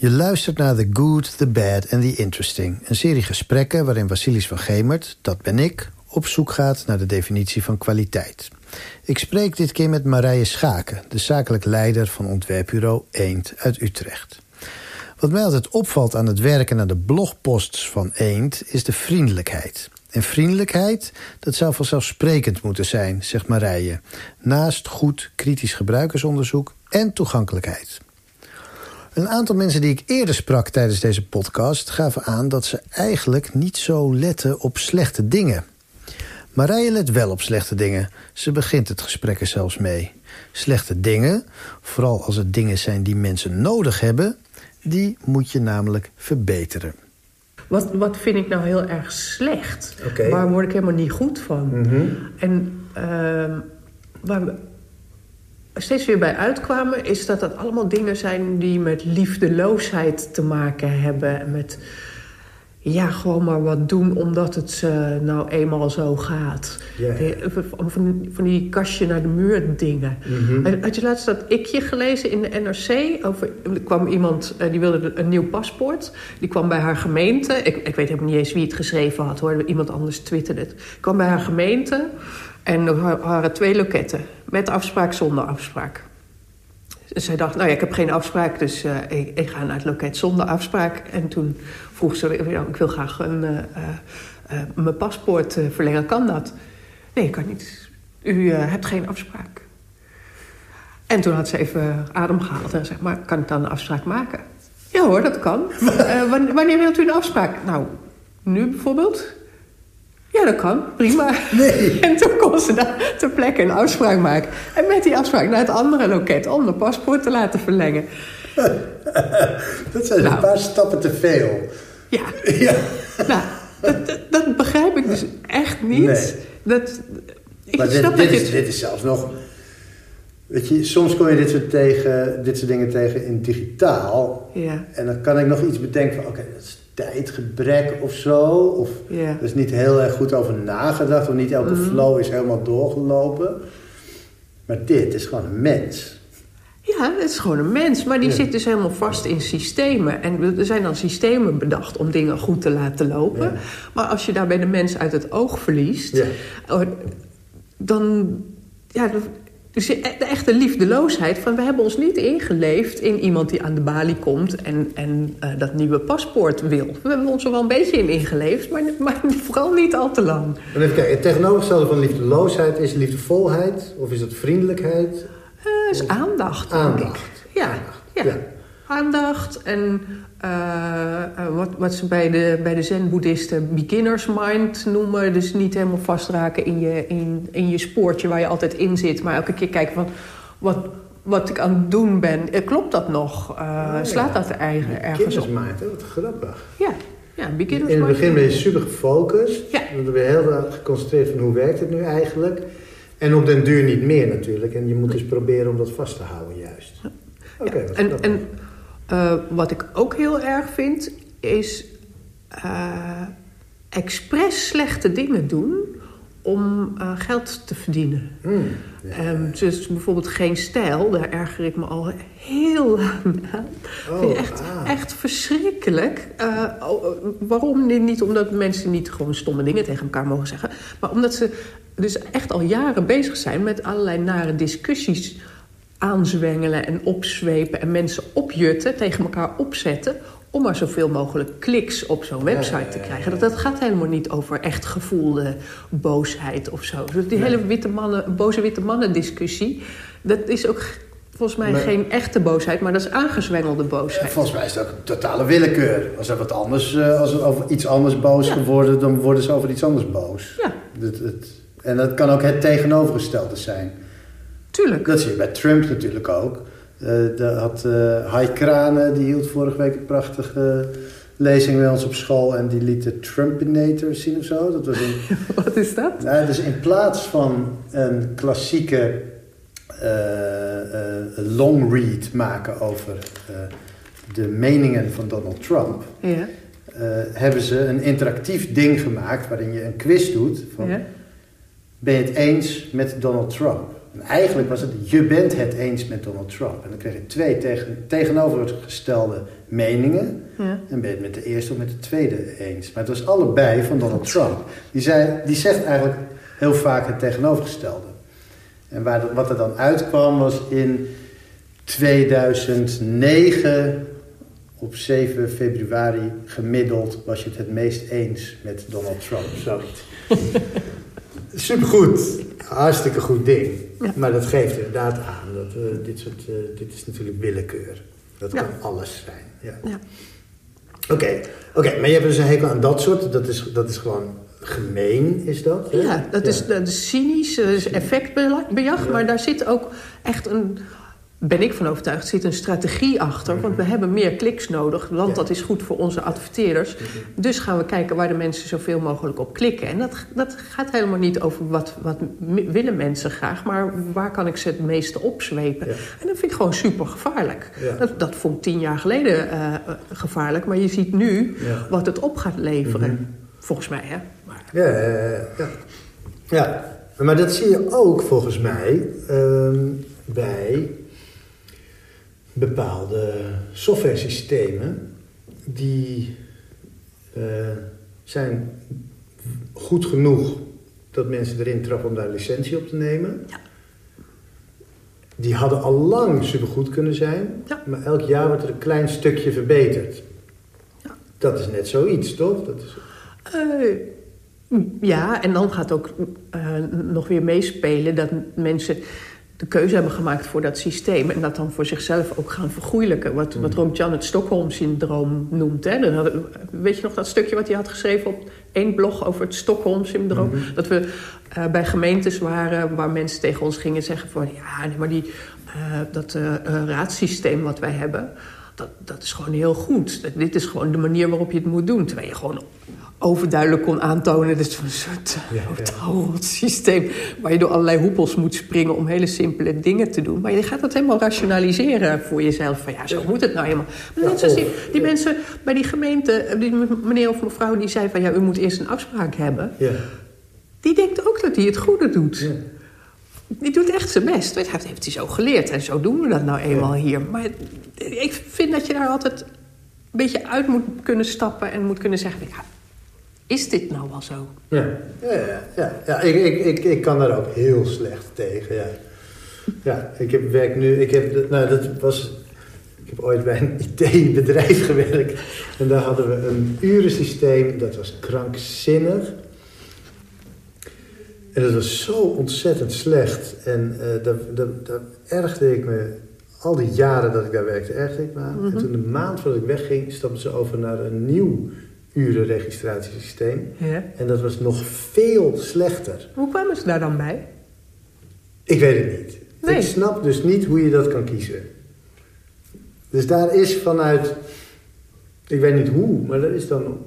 Je luistert naar The Good, The Bad and The Interesting. Een serie gesprekken waarin Vasilis van Gemert, dat ben ik... op zoek gaat naar de definitie van kwaliteit. Ik spreek dit keer met Marije Schaken... de zakelijk leider van ontwerpbureau Eend uit Utrecht. Wat mij altijd opvalt aan het werken aan de blogposts van Eend... is de vriendelijkheid. En vriendelijkheid, dat zou vanzelfsprekend moeten zijn, zegt Marije. Naast goed kritisch gebruikersonderzoek en toegankelijkheid. Een aantal mensen die ik eerder sprak tijdens deze podcast... gaven aan dat ze eigenlijk niet zo letten op slechte dingen. Marije let wel op slechte dingen. Ze begint het gesprek er zelfs mee. Slechte dingen, vooral als het dingen zijn die mensen nodig hebben... die moet je namelijk verbeteren. Wat, wat vind ik nou heel erg slecht? Waar word ik helemaal niet goed van? Mhm. En ehm, waar steeds weer bij uitkwamen... is dat dat allemaal dingen zijn die met liefdeloosheid te maken hebben. En met, ja, gewoon maar wat doen omdat het eh, nou eenmaal zo gaat. Van, van die kastje naar de muur dingen. Mhm. Had je laatst dat ikje gelezen in de NRC? Over, er kwam iemand, eh, die wilde een nieuw paspoort. Die kwam bij haar gemeente. Ik, ik weet helemaal niet eens wie het geschreven had hoor. Iemand anders twitterde het. Kwam bij haar gemeente. En er wa- waren twee loketten. Met afspraak, zonder afspraak. Dus zij dacht, nou ja, ik heb geen afspraak, dus eh, ik, ik ga naar het loket zonder afspraak. En toen vroeg ze, ja, ik wil graag een, eh, eh, mijn paspoort verlengen, kan dat? Nee, kan niet. U hebt geen afspraak. En toen had ze even adem gehaald en zei, maar kan ik dan een afspraak maken? Ja hoor, dat kan. Wan- wanneer wilt u een afspraak? Nou, nu bijvoorbeeld? Ja, dat kan. Prima. Nee. En toen kon ze daar ter plekke een afspraak maken. En met die afspraak naar het andere loket om de paspoort te laten verlengen. Dat zijn Nou. een paar stappen te veel. Ja, Ja. nou, dat, dat, dat begrijp ik dus echt niet. Nee. Dat, ik Maar dit, snap dit, dat is, je... dit is zelfs nog... Weet je, soms kom je dit soort, tegen, dit soort dingen tegen in digitaal. Ja, En dan kan ik nog iets bedenken van... Oké, dat is tijdgebrek of zo. Of ja. er is niet heel erg goed over nagedacht. Of niet elke Mhm. flow is helemaal doorgelopen. Maar dit is gewoon een mens. Ja, het is gewoon een mens. Maar die Ja. zit dus helemaal vast in systemen. En er zijn dan systemen bedacht om dingen goed te laten lopen. Ja. Maar als je daarbij de mens uit het oog verliest... Ja. oh, dan... Ja, dan- dus de echte liefdeloosheid van... we hebben ons niet ingeleefd in iemand die aan de balie komt... en, en eh, dat nieuwe paspoort wil. We hebben ons er wel een beetje in ingeleefd... maar, maar vooral niet al te lang. Maar even kijken, het tegenovergestelde van liefdeloosheid is liefdevolheid? Of is dat vriendelijkheid? Eh is aandacht. Ja, Aandacht, ja. ja. Aandacht en eh, eh, wat, wat ze bij de, bij de zen-boeddhisten beginner's mind noemen. Dus niet helemaal vastraken in je, in, in je spoortje waar je altijd in zit. Maar elke keer kijken van wat, wat ik aan het doen ben. eh, klopt dat nog? Oh, ja. slaat dat er eigen, ergens op? Hè? Wat grappig. Ja, ja beginner's In het begin ben je super gefocust. Ja. Dan ben je heel erg geconcentreerd van hoe werkt het nu eigenlijk. En op den duur niet meer natuurlijk. En je moet dus proberen om dat vast te houden juist. Oké, wat en en eh, wat ik ook heel erg vind, is eh expres slechte dingen doen om eh, geld te verdienen. Hmm, ja. Ehm, dus bijvoorbeeld geen stijl, daar erger ik me al heel lang aan. Oh, vind ik echt, ah. echt verschrikkelijk. Eh, waarom? Niet omdat mensen niet gewoon stomme dingen tegen elkaar mogen zeggen, maar omdat ze dus echt al jaren bezig zijn met allerlei nare discussies aanzwengelen en opzwepen en mensen opjutten, tegen elkaar opzetten om maar zoveel mogelijk kliks op zo'n website ja, te ja, krijgen. Dat, dat gaat helemaal niet over echt gevoelde boosheid of zo. Dus die hele witte mannen, boze witte mannen discussie... dat is ook volgens mij Maar- geen echte boosheid... maar dat is aangezwengelde boosheid. Volgens mij is dat ook totale willekeur. Als er wat anders, eh, als er over iets anders boos geworden, dan worden ze over iets anders boos. Ja, Dat, en dat kan ook het tegenovergestelde zijn. Tuurlijk. Dat zie je bij Trump natuurlijk ook. Eh daar had eh Hai Kranen, die hield vorige week een prachtige lezing bij ons op school. En die liet de Trumpinator zien of zo. Dat was een, Wat is dat? nou, dus in plaats van een klassieke eh, eh, long read maken over eh, de meningen van Donald Trump... Ja, eh, hebben ze een interactief ding gemaakt waarin je een quiz doet van... ja. Ben je het eens met Donald Trump? En eigenlijk was het, je bent het eens met Donald Trump. En dan kreeg je twee tegen, tegenovergestelde meningen. Ja. En ben je het met de eerste of met de tweede eens. Maar het was allebei van Donald Trump. Die, zei, die zegt eigenlijk heel vaak het tegenovergestelde. En waar, wat er dan uitkwam was in 2009 op 7 februari gemiddeld was je het het meest eens met Donald Trump. Zoiets. Supergoed. Hartstikke goed ding. Ja. Maar dat geeft inderdaad aan dat eh, dit, soort, eh, dit is natuurlijk willekeur. Dat Ja. kan alles zijn. Ja. Ja. Oké, oké, maar je hebt dus een hekel aan dat soort. Dat is, dat is gewoon gemeen, is dat? hè? Ja, dat, Is, dat is cynisch, dat is effectbejag, Ja. maar daar zit ook echt een, ben ik van overtuigd, zit een strategie achter. Want we hebben meer kliks nodig, want Ja. dat is goed voor onze adverteerders. Dus gaan we kijken waar de mensen zoveel mogelijk op klikken. En dat, dat gaat helemaal niet over wat, wat willen mensen graag, maar waar kan ik ze het meeste opzwepen. Ja. En dat vind ik gewoon super gevaarlijk. Ja. Dat, dat vond ik tien jaar geleden eh, eh, gevaarlijk, maar je ziet nu wat het op gaat leveren. Mhm. Volgens mij, hè? Maar, Ja, ja, ja, ja. ja, maar dat zie je ook volgens mij ehm, bij bepaalde softwaresystemen die eh, zijn goed genoeg dat mensen erin trappen om daar een licentie op te nemen. Ja. Die hadden al lang supergoed kunnen zijn, Ja. maar elk jaar wordt er een klein stukje verbeterd. Ja. Dat is net zoiets, toch? Dat is, Eh, ja, en dan gaat ook eh, nog weer meespelen dat mensen de keuze hebben gemaakt voor dat systeem en dat dan voor zichzelf ook gaan vergoeilijken. Wat, wat Ron Jan het Stockholm-syndroom noemt. Hè? Dan hadden, weet je nog dat stukje wat hij had geschreven op één blog over het Stockholm-syndroom? Dat we eh, bij gemeentes waren waar mensen tegen ons gingen zeggen van ja, nee, maar die, eh, dat eh, raadssysteem wat wij hebben, dat, dat is gewoon heel goed. Dat, dit is gewoon de manier waarop je het moet doen. Terwijl je gewoon overduidelijk kon aantonen. Dit is een soort Ja, ja. totaal systeem waar je door allerlei hoepels moet springen om hele simpele dingen te doen. Maar je gaat dat helemaal rationaliseren voor jezelf. Van ja, zo moet het nou helemaal. Maar net zoals die, mensen bij die gemeente, die meneer of mevrouw die zei van ja, u moet eerst een afspraak hebben. ja. Die denkt ook dat hij het goede doet. Die doet echt zijn best. Heeft, heeft hij zo geleerd en zo doen we dat nou eenmaal hier. Maar ik vind dat je daar altijd een beetje uit moet kunnen stappen en moet kunnen zeggen: ja, is dit nou wel zo? Ja, ja, ja, ja. ja ik, ik, ik, ik kan daar ook heel slecht tegen. Ja, ja ik heb werk nu. Ik heb, nou, dat was. Ik heb ooit bij een IT-bedrijf gewerkt. En daar hadden we een urensysteem. Dat was krankzinnig. En dat was zo ontzettend slecht. En eh daar, daar, daar ergerde ik me. Al die jaren dat ik daar werkte, ergerde ik me aan. En toen de maand voordat ik wegging, stapten ze over naar een nieuw urenregistratiesysteem. Ja. En dat was nog veel slechter. Hoe kwamen ze daar dan bij? Ik weet het niet. Nee. Ik snap dus niet hoe je dat kan kiezen. Dus daar is vanuit, ik weet niet hoe, maar er is dan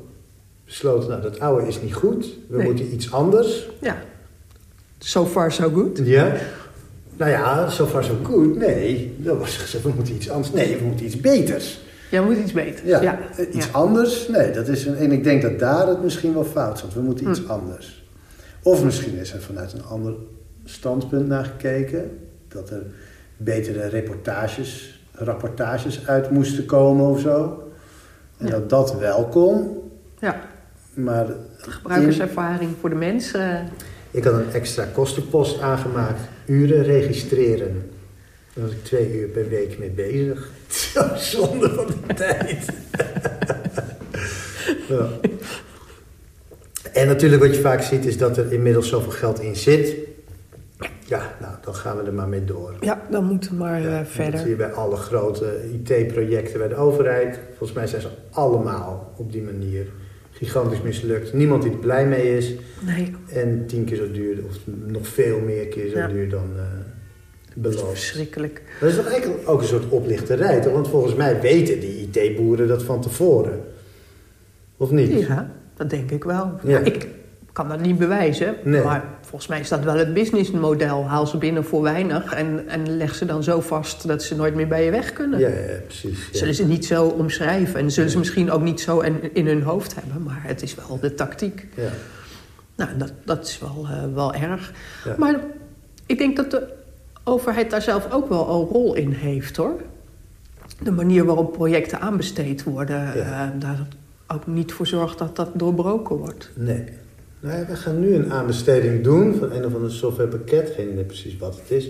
besloten, nou dat oude is niet goed, we Nee. moeten iets anders. Ja. So far, so good. Ja. Nou ja, so far so good. Nee, dat was gezegd, we moeten iets anders. Nee, we moeten iets beters. Jij moet iets beter. Ja, ja. eh, iets Ja. anders. Nee, dat is een, en ik denk dat daar het misschien wel fout zat. We moeten iets Hm. anders. Of misschien is er vanuit een ander standpunt naar gekeken. Dat er betere reportages, rapportages uit moesten komen of zo. En Ja. dat dat wel kon. ja. Maar Gebruikerservaring voor de mensen. ik had een extra kostenpost aangemaakt. Uren registreren. Daar was ik twee uur per week mee bezig. Zo zonde van de tijd. ja. En natuurlijk wat je vaak ziet is dat er inmiddels zoveel geld in zit. Ja, nou, dan gaan we er maar mee door. Ja, dan moeten we maar Ja, eh, en Dat verder. zie je bij alle grote IT-projecten bij de overheid. Volgens mij zijn ze allemaal op die manier gigantisch mislukt. Niemand die er blij mee is. Nee, En tien keer zo duur, of nog veel meer keer zo Ja. duur dan eh beloofd. verschrikkelijk. Dat is toch eigenlijk ook een soort oplichterij, toch? Want volgens mij weten die IT-boeren dat van tevoren. Of niet? Ja, dat denk ik wel. Ja. Ik kan dat niet bewijzen, Nee. maar volgens mij is dat wel het businessmodel. Haal ze binnen voor weinig en, en leg ze dan zo vast dat ze nooit meer bij je weg kunnen. Ja, ja, precies. ja. Zullen ze niet zo omschrijven en zullen ze misschien ook niet zo in, in hun hoofd hebben, maar het is wel de tactiek. Ja. Nou, dat, dat is wel, eh, wel erg. Ja. Maar ik denk dat de overheid daar zelf ook wel een rol in heeft, hoor. De manier waarop projecten aanbesteed worden, Ja. eh, daar ook niet voor zorgt dat dat doorbroken wordt. Nee. Nou we gaan nu een aanbesteding doen van een of ander softwarepakket. Geen idee precies wat het is.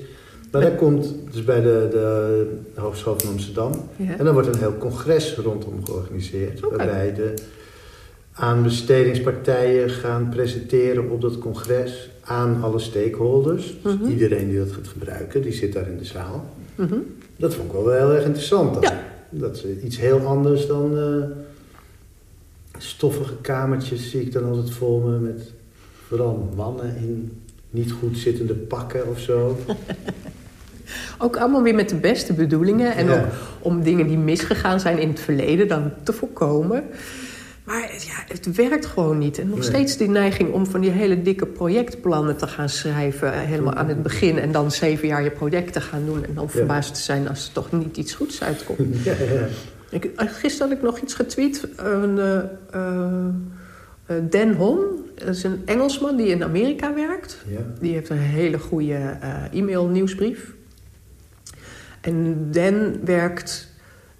Maar dat komt dus bij de, de Hogeschool van Amsterdam. Ja. En dan wordt een heel congres rondom georganiseerd. Waarbij de aanbestedingspartijen gaan presenteren op dat congres aan alle stakeholders. Dus Mhm. iedereen die dat gaat gebruiken, die zit daar in de zaal. Mhm. Dat vond ik wel heel erg interessant. Dan. Ja. Dat is iets heel anders dan eh, stoffige kamertjes zie ik dan altijd voor me met vooral mannen in niet goed zittende pakken of zo. Ook allemaal weer met de beste bedoelingen. En Ja. ook om dingen die misgegaan zijn in het verleden dan te voorkomen. Maar ja, het werkt gewoon niet. En nog Nee. steeds die neiging om van die hele dikke projectplannen te gaan schrijven. eh, Helemaal aan het begin. En dan zeven jaar je project te gaan doen. En dan verbaasd te zijn als er toch niet iets goeds uitkomt. ja, ja. Ik, eh, gisteren had ik nog iets getweet. Een, eh, Dan Hon, dat is een Engelsman die in Amerika werkt. Die heeft een hele goede e-mail nieuwsbrief. En Dan werkt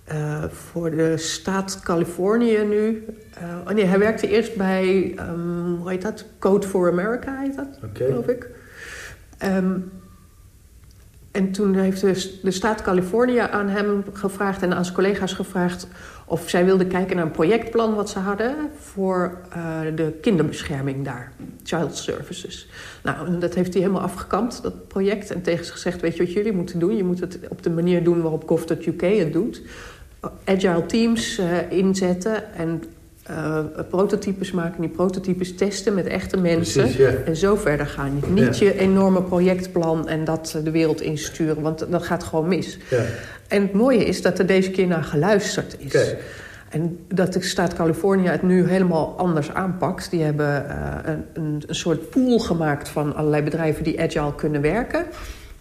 eh, voor de staat Californië nu. Eh, oh nee, hij werkte eerst bij, ehm, hoe heet dat? Code for America heet dat, geloof ik. Ehm, en toen heeft de, de staat Californië aan hem gevraagd en aan zijn collega's gevraagd of zij wilden kijken naar een projectplan wat ze hadden voor eh, de kinderbescherming daar, Child Services. Nou, en dat heeft hij helemaal afgekampt, dat project, en tegen ze gezegd: Weet je wat jullie moeten doen? Je moet het op de manier doen waarop Gov.uk het doet. Agile teams eh, inzetten en eh, prototypes maken, die prototypes testen met echte mensen. Precies, ja. En zo verder gaan. Niet Ja. je enorme projectplan en dat eh, de wereld insturen, want dat gaat gewoon mis. ja. En het mooie is dat er deze keer naar geluisterd is. En dat de staat Californië het nu helemaal anders aanpakt. Die hebben een, een soort pool gemaakt van allerlei bedrijven die agile kunnen werken.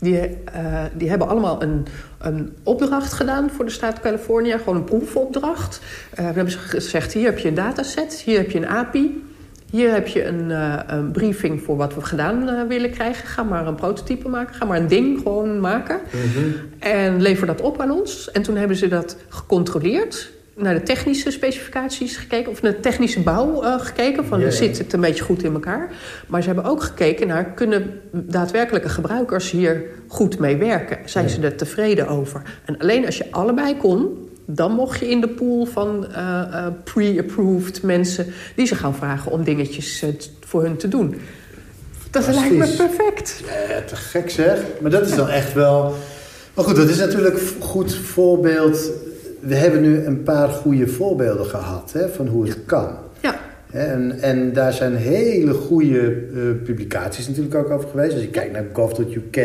Die, eh, die hebben allemaal een, een opdracht gedaan voor de staat Californië. Gewoon een proefopdracht. Eh we hebben ze gezegd, hier heb je een dataset, hier heb je een API... Hier heb je een, eh, een briefing voor wat we gedaan willen krijgen. Ga maar een prototype maken. Ga maar een ding gewoon maken. Mhm. En lever dat op aan ons. En toen hebben ze dat gecontroleerd. Naar de technische specificaties gekeken. Of naar de technische bouw eh, gekeken. Van zit het een beetje goed in elkaar. Maar ze hebben ook gekeken naar... kunnen daadwerkelijke gebruikers hier goed mee werken? Zijn ze er tevreden over? En alleen als je allebei kon... dan mocht je in de pool van eh, eh, pre-approved mensen... die ze gaan vragen om dingetjes voor hun te doen. Dat lijkt me perfect. Ja, te gek zeg. Maar dat is dan echt wel... Maar goed, dat is natuurlijk een goed voorbeeld. We hebben nu een paar goede voorbeelden gehad hè, van hoe het kan. Ja, En, en daar zijn hele goede eh, publicaties natuurlijk ook over geweest. Als je kijkt naar gov.uk...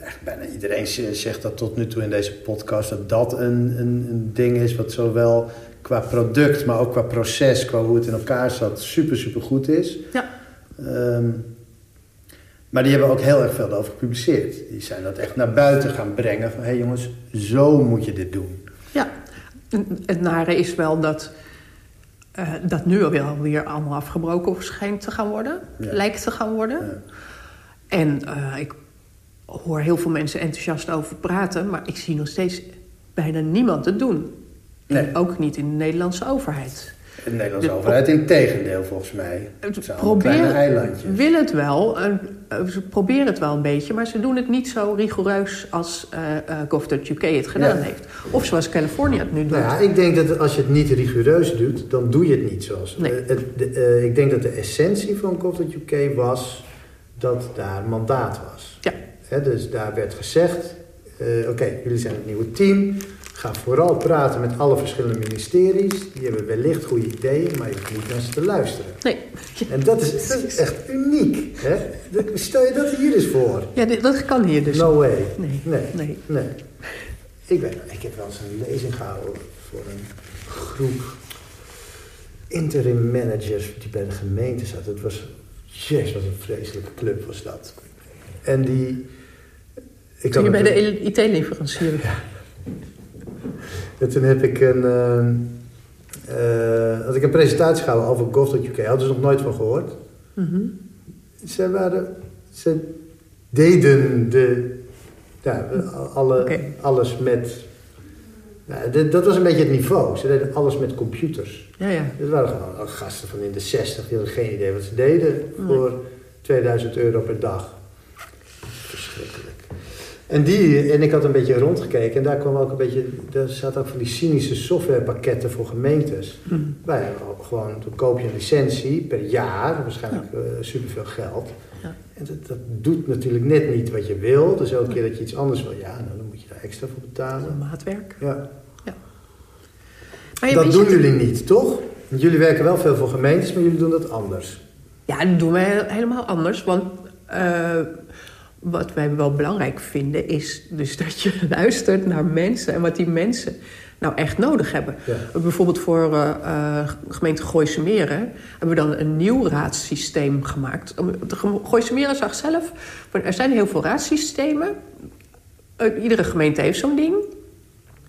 Echt bijna iedereen zegt dat tot nu toe in deze podcast... dat dat een, een, een ding is wat zowel qua product... maar ook qua proces, qua hoe het in elkaar zat... super, super goed is. ja. Ehm, maar die hebben ook heel erg veel over gepubliceerd. Die zijn dat echt naar buiten gaan brengen. Van, hé hey jongens, zo moet je dit doen. Ja, het nare is wel dat eh, dat nu alweer, weer allemaal afgebroken schijnt te gaan worden. Ja. Lijkt te gaan worden. Ja. En eh, ik hoor heel veel mensen enthousiast over praten... maar ik zie nog steeds bijna niemand het doen. Nee. En ook niet in de Nederlandse overheid. De Nederlandse De- overheid in tegendeel volgens mij. Het zijn allemaal kleine Probeer, eilandjes. wil het wel, eh, eh, ze proberen het wel een beetje... maar ze doen het niet zo rigoureus als eh eh, Gov.uk het gedaan Ja. heeft. Of zoals Californië het nu doet. Nou ja, ik denk dat als je het niet rigoureus doet, dan doe je het niet zoals. Nee. Eh, de- eh, ik denk dat de essentie van gov.uk was dat daar mandaat was. Ja. Hè, dus daar werd gezegd, eh, oké, jullie zijn het nieuwe team. Ga vooral praten met alle verschillende ministeries. Die hebben wellicht goede ideeën, maar je hoeft niet naar ze te luisteren. Nee. En dat is, dat is echt uniek. Hè? Stel je dat hier eens voor. Ja, dat kan hier dus. No way. Nee. Nee. Nee. nee. Ik, ben, ik heb wel eens een lezing gehouden voor een groep interim managers die bij de gemeente zaten. Het was, jezus, wat een vreselijke club was dat. En die... Ik je bij de IT-leverancier... En toen heb ik een, had ik een presentatie gehouden over gov.uk. Hadden ze nog nooit van gehoord. Mhm. Ze, waren, ze deden de Ja, alle, alles met... Nou, dat was een beetje het niveau. Ze deden alles met computers. Ja, ja. Het waren gewoon gasten van in de 60. Die hadden geen idee wat ze deden voor 2000 euro per dag. En, die, en ik had een beetje rondgekeken en daar kwam ook een beetje, er zaten ook van die cynische softwarepakketten voor gemeentes. Mm. Waar gewoon, dan koop je een licentie per jaar, waarschijnlijk ja. uh, superveel geld. Ja. En dat, dat, doet natuurlijk net niet wat je wil. Dus elke keer dat je iets anders wil, ja, nou, dan moet je daar extra voor betalen. Maatwerk. Ja. ja. Dat doen jullie niet, toch? Jullie werken wel veel voor gemeentes, maar jullie doen dat anders. Ja, dat doen wij helemaal anders. Want uh, wat wij wel belangrijk vinden is dus dat je luistert naar mensen en wat die mensen nou echt nodig hebben. Bijvoorbeeld voor uh, gemeente Gooise Meren hebben we dan een nieuw raadssysteem gemaakt. De Gooise Meren zag zelf, er zijn heel veel raadssystemen. Iedere gemeente heeft zo'n ding.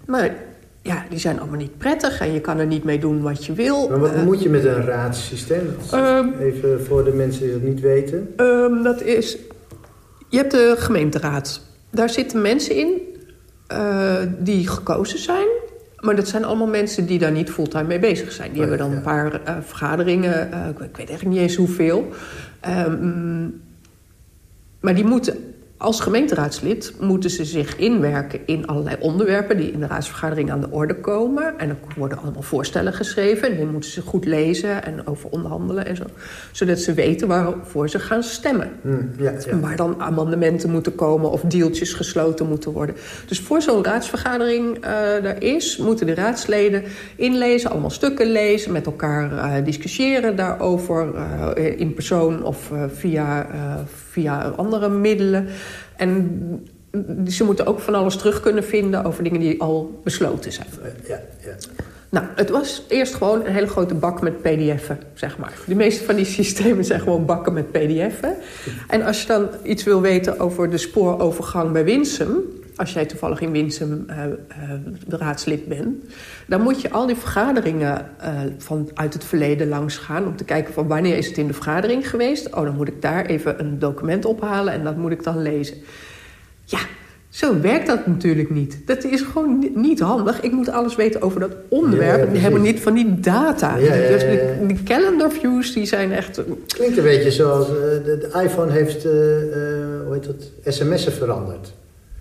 Maar ja, die zijn allemaal niet prettig en je kan er niet mee doen wat je wil. Maar wat moet je met een raadssysteem? Um, Even voor de mensen die dat niet weten. Um, dat is je hebt de gemeenteraad. Daar zitten mensen in uh, die gekozen zijn. Maar dat zijn allemaal mensen die daar niet fulltime mee bezig zijn. Die hebben dan een paar uh, vergaderingen. Uh, ik weet eigenlijk niet eens hoeveel. Um, maar die moeten als gemeenteraadslid moeten ze zich inwerken in allerlei onderwerpen die in de raadsvergadering aan de orde komen. En er worden allemaal voorstellen geschreven en die moeten ze goed lezen en over onderhandelen en zo. Zodat ze weten waarvoor ze gaan stemmen. Mm, ja, ja. Waar dan amendementen moeten komen of deeltjes gesloten moeten worden. Dus voor zo'n raadsvergadering uh, er is, moeten de raadsleden inlezen, allemaal stukken lezen, met elkaar uh, discussiëren daarover uh, in persoon of via via andere middelen. En ze moeten ook van alles terug kunnen vinden over dingen die al besloten zijn. Ja, ja. Nou, het was eerst gewoon een hele grote bak met pdf'en, zeg maar. De meeste van die systemen zijn gewoon bakken met pdf'en. En als je dan iets wil weten over de spoorovergang bij Winsum als jij toevallig in Winsum uh, uh, raadslid bent... dan moet je al die vergaderingen uh, van, uit het verleden langs gaan... om te kijken van wanneer is het in de vergadering geweest. Oh, dan moet ik daar even een document ophalen en dat moet ik dan lezen. Ja, zo werkt dat natuurlijk niet. Dat is gewoon niet handig. Ik moet alles weten over dat onderwerp. Ja, ja, hebben niet van die data. Ja, dus de, calendar views die zijn echt... Klinkt een beetje zoals... de, de iPhone heeft, hoe heet dat, sms'en veranderd.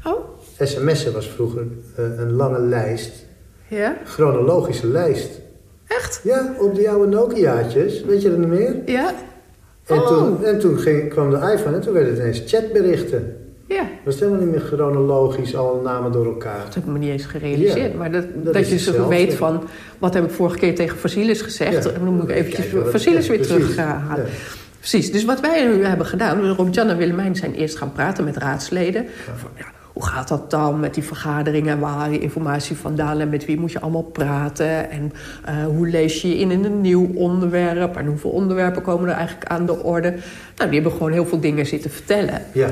Oh? Sms'en was vroeger uh, een lange lijst. Ja? Chronologische lijst. Echt? Ja, op die oude Nokia's. Weet je dat niet meer? Ja. En oh. toen, en toen ging, kwam de iPhone en toen werden het ineens chatberichten. Ja. Dat was helemaal niet meer chronologisch, alle namen door elkaar. Dat heb ik me niet eens gerealiseerd. Ja, maar dat, dat, je zo weet van, wat heb ik vorige keer tegen Vasilis gezegd? En dan moet ik eventjes Vasilis weer terughalen. Precies, dus wat wij nu hebben gedaan... Rob-Jan en Willemijn zijn eerst gaan praten met raadsleden. Van, ja, hoe gaat dat dan met die vergaderingen? Waar haal je informatie vandaan en met wie moet je allemaal praten? En uh, hoe lees je in in een nieuw onderwerp? En hoeveel onderwerpen komen er eigenlijk aan de orde? Nou, die hebben gewoon heel veel dingen zitten vertellen. Ja.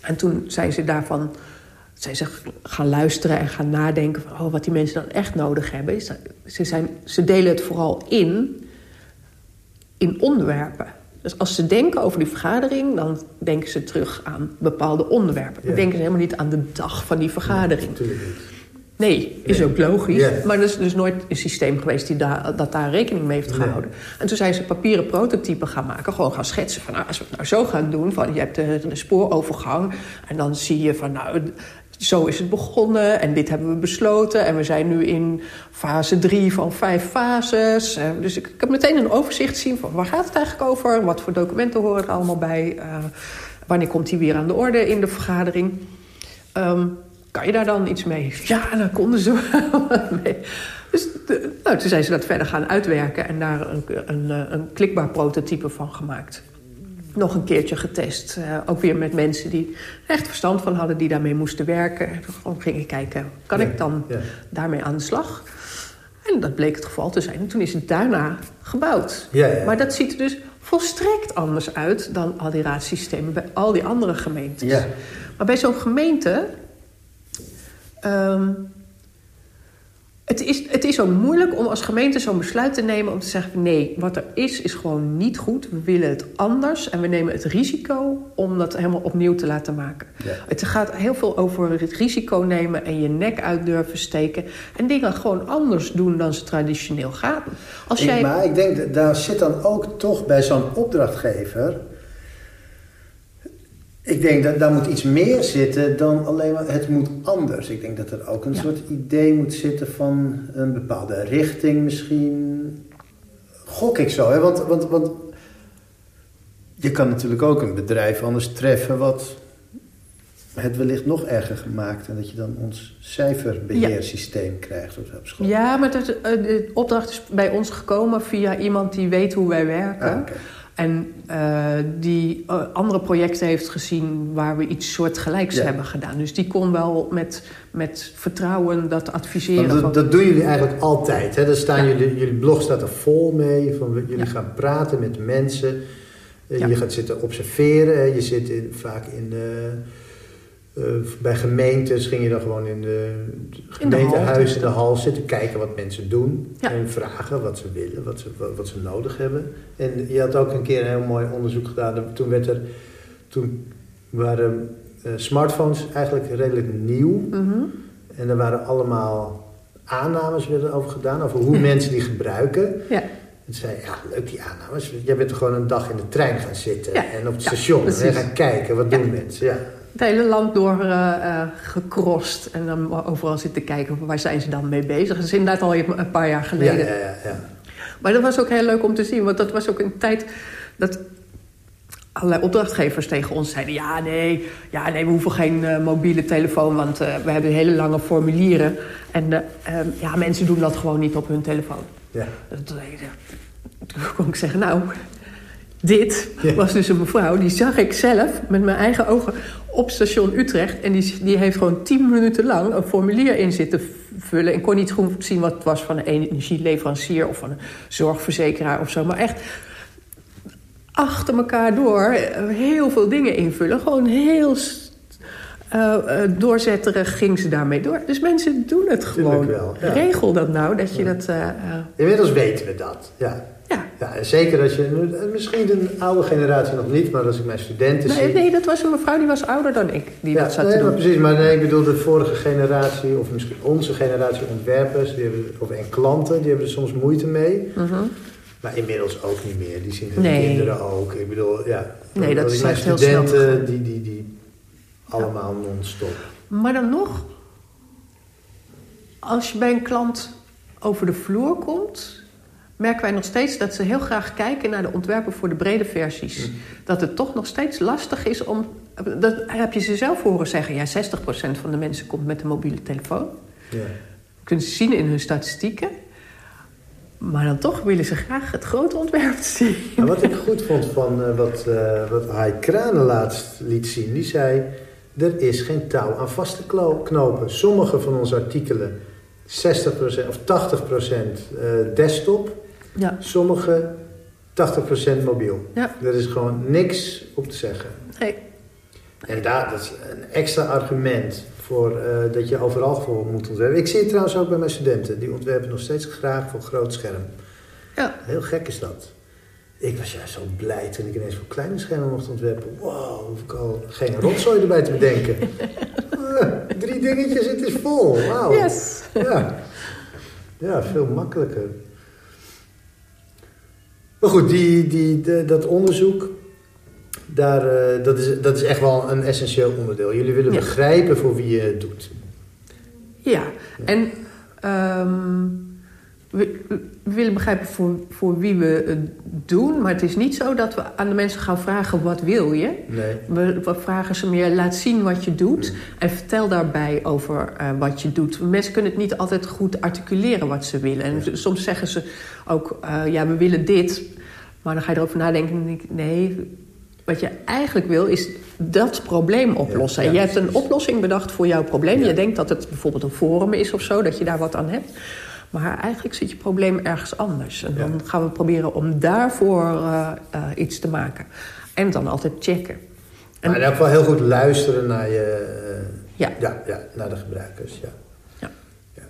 En toen zijn ze daarvan zijn ze gaan luisteren en gaan nadenken van oh, wat die mensen dan echt nodig hebben. Is dat, ze, zijn, ze delen het vooral in, in onderwerpen. Dus als ze denken over die vergadering, dan denken ze terug aan bepaalde onderwerpen. Dan denken ze helemaal niet aan de dag van die vergadering. Nee, is ook logisch. Maar er is dus nooit een systeem geweest die daar, dat daar rekening mee heeft gehouden. En toen zijn ze papieren prototypen gaan maken. Gewoon gaan schetsen van nou, als we het nou zo gaan doen. Van, je hebt de, de spoorovergang. En dan zie je van nou, zo is het begonnen en dit hebben we besloten. En we zijn nu in fase drie van vijf fases. Uh, dus ik, ik, heb meteen een overzicht zien van waar gaat het eigenlijk over? Wat voor documenten horen er allemaal bij? Uh, wanneer komt die weer aan de orde in de vergadering? Um, kan je daar dan iets mee? Ja, dan konden ze mee. Dus nou, toen zijn ze dat verder gaan uitwerken en daar een, een, een klikbaar prototype van gemaakt nog een keertje getest. Uh, ook weer met mensen die echt verstand van hadden, die daarmee moesten werken. En gewoon gingen kijken, kan ik dan daarmee aan de slag? En dat bleek het geval te zijn. En toen is het daarna gebouwd. Ja, maar dat ziet er dus volstrekt anders uit dan al die raadssystemen bij al die andere gemeentes. Maar bij zo'n gemeente... Um, Het is, het is zo moeilijk om als gemeente zo'n besluit te nemen om te zeggen: nee, wat er is, is gewoon niet goed. We willen het anders en we nemen het risico om dat helemaal opnieuw te laten maken. Ja. Het gaat heel veel over het risico nemen en je nek uit durven steken en dingen gewoon anders doen dan ze traditioneel gaan. Als Ik-. Maar ik denk, dat daar zit dan ook toch bij zo'n opdrachtgever... Ik denk dat daar moet iets meer zitten dan alleen maar het moet anders. Ik denk dat er ook een Ja. soort idee moet zitten van een bepaalde richting misschien. Gok ik zo, hè? Want, want, want je kan natuurlijk ook een bedrijf anders treffen wat het wellicht nog erger gemaakt en dat je dan ons cijferbeheersysteem krijgt op school. Ja, maar dat, eh, de opdracht is bij ons gekomen via iemand die weet hoe wij werken. Ah. En eh, die eh, andere projecten heeft gezien waar we iets soortgelijks Ja. hebben gedaan. Dus die kon wel met, met vertrouwen dat adviseren. Van- dat, dat doen jullie eigenlijk altijd. Hè? Daar staan Ja. jullie, jullie blog staat er vol mee. Van, jullie Ja. gaan praten met mensen. Eh. Je gaat zitten observeren. Je zit in, vaak in eh, bij gemeentes. Ging je dan gewoon in de gemeentehuis, in de hal zitten kijken wat mensen doen. Ja. En vragen wat ze willen, wat ze, wat, ze nodig hebben. En je had ook een keer een heel mooi onderzoek gedaan. Toen, werd er, toen waren eh, smartphones eigenlijk redelijk nieuw. Mhm. En er waren allemaal aannames werden over gedaan, over hoe mensen die gebruiken. Ja. En zei, ja, leuk die aannames. Jij bent er gewoon een dag in de trein gaan zitten Ja, en op het station. En gaan kijken, wat doen mensen? Ja. Het hele land door gecrossed. En dan overal zitten kijken waar zijn ze dan mee bezig. Dat is inderdaad al een paar jaar Ja, geleden. ja, ja, ja. Maar dat was ook heel leuk om te zien. Want dat was ook een tijd dat allerlei opdrachtgevers tegen ons zeiden... ja, nee, ja, nee we hoeven geen eh, mobiele telefoon... want we hebben hele lange formulieren. En eh, ehm, ja, mensen doen dat gewoon niet op hun telefoon. ja. Toen, kon ik zeggen, nou... Dit Ja. was dus een mevrouw, die zag ik zelf met mijn eigen ogen op station Utrecht. En die, die heeft gewoon tien minuten lang een formulier in zitten vullen. En kon niet goed zien wat het was van een energieleverancier of van een zorgverzekeraar of zo. Maar echt achter elkaar door eh, heel veel dingen invullen. Gewoon heel eh, doorzetterig ging ze daarmee door. Dus mensen doen het gewoon. wel, ja. Regel dat nou, dat je dat... Inmiddels weten we dat. Ja. Ja. Zeker als je, misschien de oude generatie nog niet, maar als ik mijn studenten Nee, zie. nee, dat was een mevrouw die was ouder dan ik, die ja, dat zat nee, te maar doen. precies. Maar nee, ik bedoel de vorige generatie, of misschien onze generatie ontwerpers, die hebben, of en klanten, die hebben er soms moeite mee. Mhm. Maar inmiddels ook niet meer. Die zien hun Nee. kinderen ook. Ik bedoel, ja. Nee, dat is mijn heel snel studenten, gegaan. die, die, die allemaal non-stop. Maar dan nog, als je bij een klant over de vloer komt, merken wij nog steeds dat ze heel graag kijken naar de ontwerpen voor de brede versies. Dat het toch nog steeds lastig is om. Dat heb je ze zelf horen zeggen. Ja, 60% van de mensen komt met een mobiele telefoon. Ja. Kunnen ze zien in hun statistieken. Maar dan toch willen ze graag het grote ontwerp zien. Maar wat ik goed vond van eh, wat, eh wat Hai Kranen laatst liet zien, die zei... Er is geen touw aan vast te knopen. Sommige van onze artikelen, 60% of 80% eh, desktop, Ja, sommige 80% mobiel. ja, Er is gewoon niks op te zeggen. nee. En daar, dat is een extra argument voor eh, dat je overal voor moet ontwerpen. Ik zie het trouwens ook bij mijn studenten. Die ontwerpen nog steeds graag voor groot scherm. Ja. Heel gek is dat. Ik was juist zo blij toen ik ineens voor kleine schermen mocht ontwerpen. Wow, hoef ik al geen rotzooi erbij te bedenken. Drie dingetjes, het is vol. Wauw. Yes. Ja. ja, veel makkelijker. Maar goed, die, die, de- dat onderzoek, daar, eh, dat, is, dat is echt wel een essentieel onderdeel. Jullie willen Ja. begrijpen voor wie je het doet. Ja, en ehm, we, we willen begrijpen voor, voor wie we het doen. Maar het is niet zo dat we aan de mensen gaan vragen: wat wil je? Nee. We, we vragen ze meer: laat zien wat je doet. Mm. En vertel daarbij over eh, wat je doet. Mensen kunnen het niet altijd goed articuleren wat ze willen. En Ja. soms zeggen ze ook: eh, ja, we willen dit. Maar dan ga je erover nadenken en denk ik: nee. Wat je eigenlijk wil, is dat probleem oplossen. Ja, En ja, je hebt een oplossing bedacht voor jouw probleem. Je denkt dat het bijvoorbeeld een forum is of zo, dat je daar wat aan hebt. Maar eigenlijk zit je probleem ergens anders. En dan gaan we proberen om daarvoor eh, eh, iets te maken. En dan altijd checken. En- Maar in elk geval heel goed luisteren naar, je, eh, Ja. ja, ja, naar de gebruikers. Ja. Ja. Ja.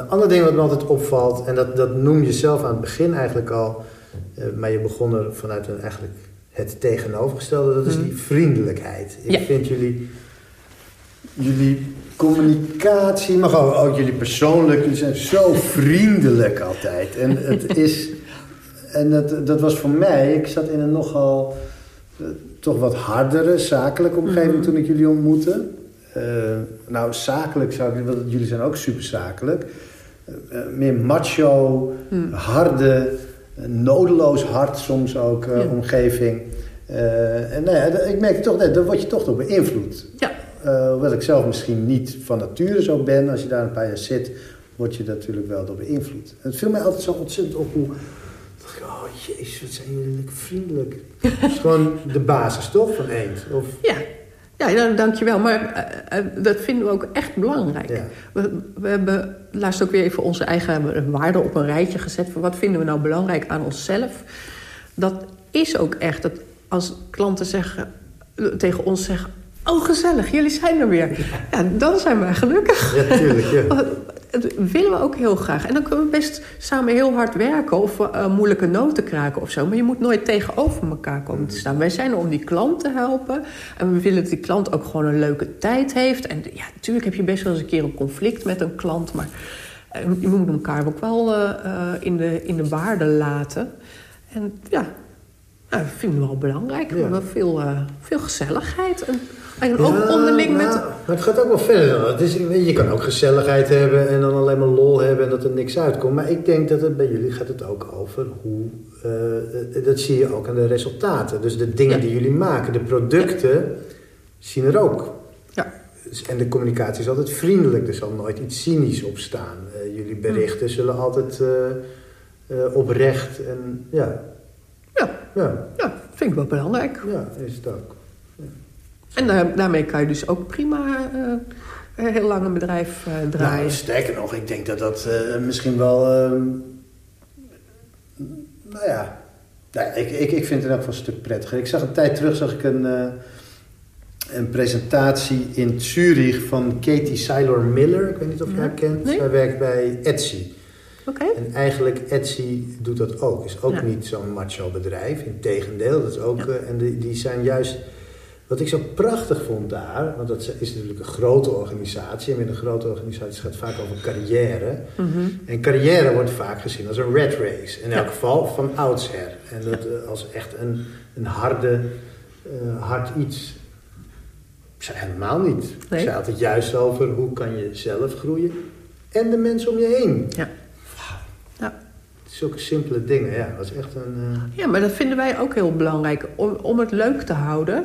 Een ander ding wat me altijd opvalt, en dat, dat noem je zelf aan het begin eigenlijk al, uh, maar je begon er vanuit een, eigenlijk het tegenovergestelde, dat is Mhm. die vriendelijkheid. Ik Ja. vind jullie, jullie communicatie, maar gewoon ook jullie persoonlijk, jullie zijn zo vriendelijk altijd. En het is, en dat, dat was voor mij, ik zat in een nogal eh, toch wat hardere zakelijke omgeving Mhm. toen ik jullie ontmoette. Eh, nou, zakelijk zou ik, want jullie zijn ook super zakelijk. Eh, meer macho, Hm. harde, nodeloos hard soms ook Ja. omgeving. En nou ja, ik merk toch, net, daar word je toch door beïnvloed. Ja. Eh, hoewel ik zelf misschien niet van nature zo ben, als je daar een paar jaar zit, word je natuurlijk wel door beïnvloed. En het viel mij altijd zo ontzettend op hoe. dacht ik, Oh jezus, wat zijn jullie vriendelijk. Dat is gewoon de basis toch van eend? Of, Ja, ja nou, dankjewel. Maar eh, eh, dat vinden we ook echt belangrijk. ja. We, we hebben laatst ook weer even onze eigen waarden op een rijtje gezet. Van wat vinden we nou belangrijk aan onszelf? Dat is ook echt dat als klanten zeggen, tegen ons zeggen... Oh, gezellig, jullie zijn er weer. Ja, dan zijn wij gelukkig. ja, tuurlijk. Ja. Dat willen we ook heel graag. En dan kunnen we best samen heel hard werken of eh, moeilijke noten kraken of zo. Maar je moet nooit tegenover elkaar komen te staan. Wij zijn er om die klant te helpen. En we willen dat die klant ook gewoon een leuke tijd heeft. En ja, natuurlijk heb je best wel eens een keer een conflict met een klant. Maar eh, je moet elkaar ook wel eh, in, de, in de waarde laten. En ja, nou, dat vinden we wel belangrijk. We hebben veel, veel gezelligheid. En, en ook onderling nou, met... Maar het gaat ook wel verder dan. je kan ook gezelligheid hebben en dan alleen maar lol hebben en dat er niks uitkomt. Maar ik denk dat het bij jullie gaat het ook over hoe. eh, dat zie je ook aan de resultaten. Dus de dingen Ja. die jullie maken, de producten, zien er ook. Ja. Dus- En de communicatie is altijd vriendelijk. Er zal nooit iets cynisch op staan. Eh, jullie berichten zullen altijd eh, eh, oprecht en ja. Ja. Ja, Ja, vind ik wel belangrijk. ja, is het ook. En daarmee kan je dus ook prima eh, heel lang een bedrijf eh, draaien. Nou, sterker nog, ik denk dat dat eh, misschien wel. ehm, nou ja. ja ik, ik, ik vind het ook wel een stuk prettiger. Ik zag een tijd terug zag ik een, een presentatie in Zurich van Katie Seiler Miller. Ik weet niet of je Ja. haar kent. Nee. Zij werkt bij Etsy. Oké. En eigenlijk Etsy doet dat ook. Is ook Ja. niet zo'n macho bedrijf. Integendeel, dat is ook. En die, die zijn juist. Wat ik zo prachtig vond daar, want dat is natuurlijk een grote organisatie. En met een grote organisatie gaat het vaak over carrière. Mhm. En carrière wordt vaak gezien als een red race. In Ja. elk geval van oudsher. En dat eh, als echt een, een harde, eh, hard iets. Ik zei helemaal niet. Nee. Ik zei altijd juist over hoe kan je zelf groeien. En de mensen om je heen. Ja. Ja. Zulke simpele dingen, ja. Dat is echt een... eh, ja, maar dat vinden wij ook heel belangrijk. Om, om het leuk te houden.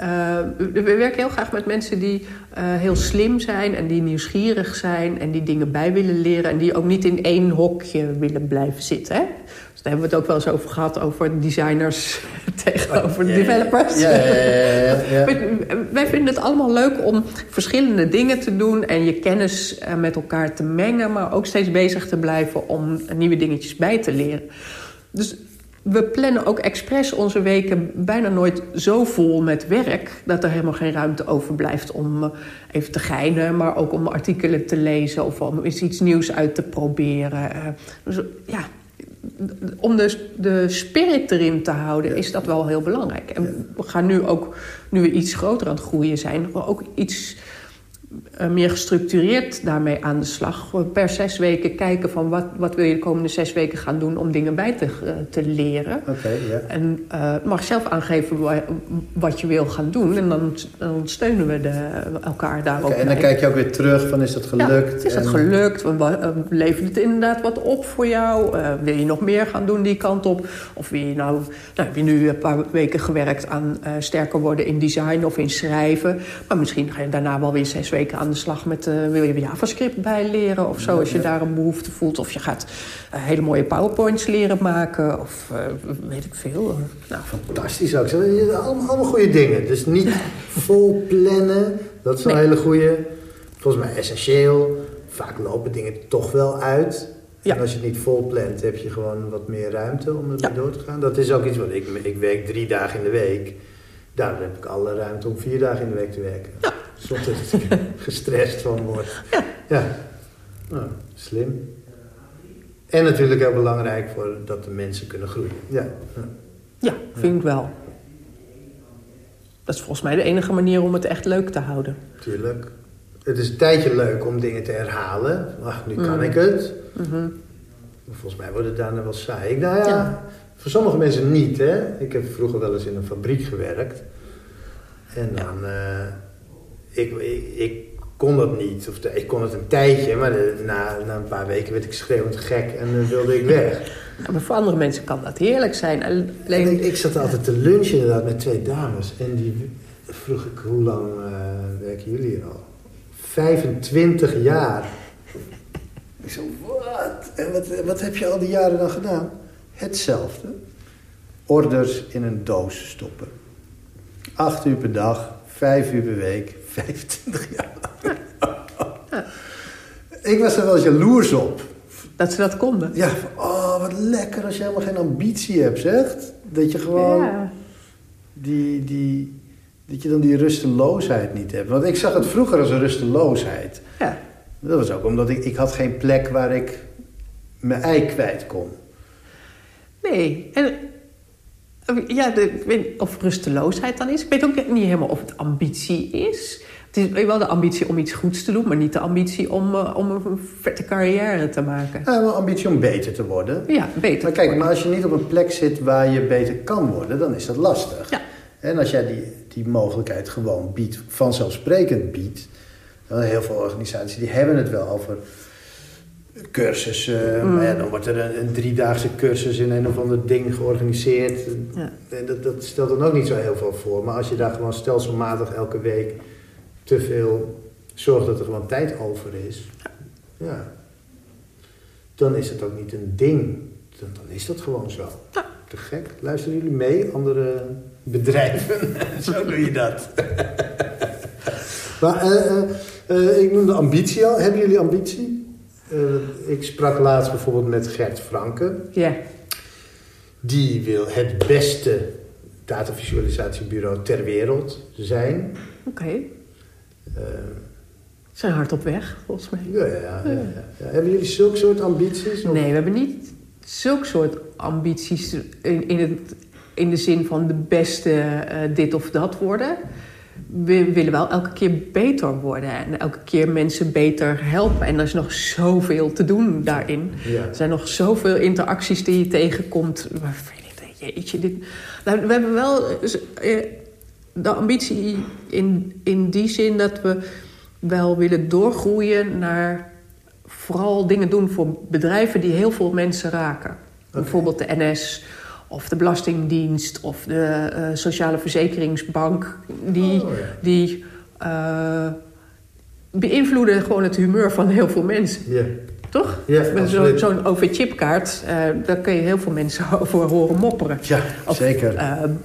Eh, we we werken heel graag met mensen die eh, heel slim zijn en die nieuwsgierig zijn en die dingen bij willen leren en die ook niet in één hokje willen blijven zitten. Hè? Dus daar hebben we het ook wel eens over gehad, over designers tegenover Ja, developers. Ja, ja, Wij vinden het allemaal leuk om verschillende dingen te doen en je kennis eh, met elkaar te mengen, maar ook steeds bezig te blijven om nieuwe dingetjes bij te leren. Dus we plannen ook expres onze weken bijna nooit zo vol met werk dat er helemaal geen ruimte overblijft om eh, even te geinen, maar ook om artikelen te lezen of om eens iets nieuws uit te proberen. Eh, Dus ja, om de, de spirit erin te houden, Ja. is dat wel heel belangrijk. En we gaan nu ook, nu we iets groter aan het groeien zijn, ook iets meer gestructureerd daarmee aan de slag. Per zes weken kijken van wat, wat wil je de komende zes weken gaan doen om dingen bij te, eh, te leren. Oké. En eh mag zelf aangeven wa- wat je wil gaan doen. En dan, dan steunen we de, elkaar daarop. Oké, en dan mee. kijk je ook weer terug van is dat gelukt? Ja, is dat En- gelukt? Eh, Levert het inderdaad wat op voor jou? Eh, wil je nog meer gaan doen die kant op? Of wil je nou, nou heb je nu een paar weken gewerkt aan eh, sterker worden in design of in schrijven. Maar misschien ga je daarna wel weer zes weken aan de slag met, eh, wil je JavaScript bijleren of zo, Ja, als je ja. daar een behoefte voelt. Of je gaat eh, hele mooie PowerPoints leren maken of eh, weet ik veel. Nou, Fantastisch ook. Allemaal, allemaal goede dingen. Dus niet vol plannen. Dat is een Nee. hele goede. Volgens mij essentieel. Vaak lopen dingen toch wel uit. Ja. En als je het niet vol plant, heb je gewoon wat meer ruimte om ermee Ja. door te gaan. Dat is ook iets wat ik... Ik werk drie dagen in de week. Daar heb ik alle ruimte om vier dagen in de week te werken. Ja. Zonder dat ik gestrest van word. Ja. ja. Nou, slim. En natuurlijk heel belangrijk voor dat de mensen kunnen groeien. Ja. ja. Ja, vind ik wel. Dat is volgens mij de enige manier om het echt leuk te houden. Tuurlijk. Het is een tijdje leuk om dingen te herhalen. Ach, nu kan ik het. Mhm. Volgens mij wordt het daarna wel saai. Nou ja, voor sommige mensen niet. Hè? Ik heb vroeger wel eens in een fabriek gewerkt. En dan... eh, ik, ik, ik kon dat niet. Of de- ik kon het een tijdje, maar de- na, na een paar weken werd ik schreeuwend gek en dan wilde ik weg. Maar voor andere mensen kan dat heerlijk zijn. En Alleen, ik, ik zat altijd te lunchen inderdaad met twee dames. En die vroeg ik, hoe lang eh, werken jullie hier al? 25 jaar. Ik zo, wat? En wat, wat heb je al die jaren dan gedaan? Hetzelfde. Orders in een doos stoppen. Acht uur per dag, vijf uur per week, 25 jaar lang. Ik was er wel jaloers op. dat ze dat konden. Ja, oh, wat lekker als je helemaal geen ambitie hebt, zegt. Dat je gewoon Ja. die, die, dat je dan die rusteloosheid niet hebt. Want ik zag het vroeger als een rusteloosheid. Ja. Dat was ook omdat ik, ik had geen plek waar ik mijn ei kwijt kon. Nee. En, ja, de, ik weet niet of rusteloosheid dan is. Ik weet ook niet helemaal of het ambitie is. Het is wel de ambitie om iets goeds te doen, maar niet de ambitie om, eh, om een vette carrière te maken. Ja, wel ambitie om beter te worden. Ja, beter. Maar kijk, maar als je niet op een plek zit waar je beter kan worden, dan is dat lastig. Ja. En als jij die, die mogelijkheid gewoon biedt, vanzelfsprekend biedt, dan heel veel organisaties die hebben het wel over cursussen. Mm. Maar ja, dan wordt er een, een driedaagse cursus in een of ander ding georganiseerd. Ja. En dat, dat stelt dan ook niet zo heel veel voor. Maar als je daar gewoon stelselmatig elke week te veel zorgt dat er gewoon tijd over is, ja, dan is het ook niet een ding. Dan, dan is dat gewoon zo. Te gek. Luisteren jullie mee, andere bedrijven? zo doe je dat. maar eh, eh, eh, ik noemde ambitie al. Hebben jullie ambitie? Eh, ik sprak laatst bijvoorbeeld met Gert Franke. Ja. Die wil het beste datavisualisatiebureau ter wereld zijn. Oké. Eh, Ze zijn hard op weg, volgens mij. ja, ja, ja, ja, ja. Hebben jullie zulke soort ambities? Of- Nee, we hebben niet zulke soort ambities in, in, het, in de zin van de beste eh, dit of dat worden. We willen wel elke keer beter worden en elke keer mensen beter helpen. En er is nog zoveel te doen daarin. Ja. Er zijn nog zoveel interacties die je tegenkomt. Waarvan je denkt, jeetje, dit... Nou, we hebben wel eh, de ambitie in, in die zin dat we wel willen doorgroeien naar vooral dingen doen voor bedrijven die heel veel mensen raken. Bijvoorbeeld de NS of de Belastingdienst of de eh, Sociale Verzekeringsbank. Die, Oh, ja. die eh, beïnvloeden gewoon het humeur van heel veel mensen. Ja. Toch? Met zo- zo'n OV-chipkaart, eh, daar kun je heel veel mensen over horen mopperen. Ja, Of, zeker.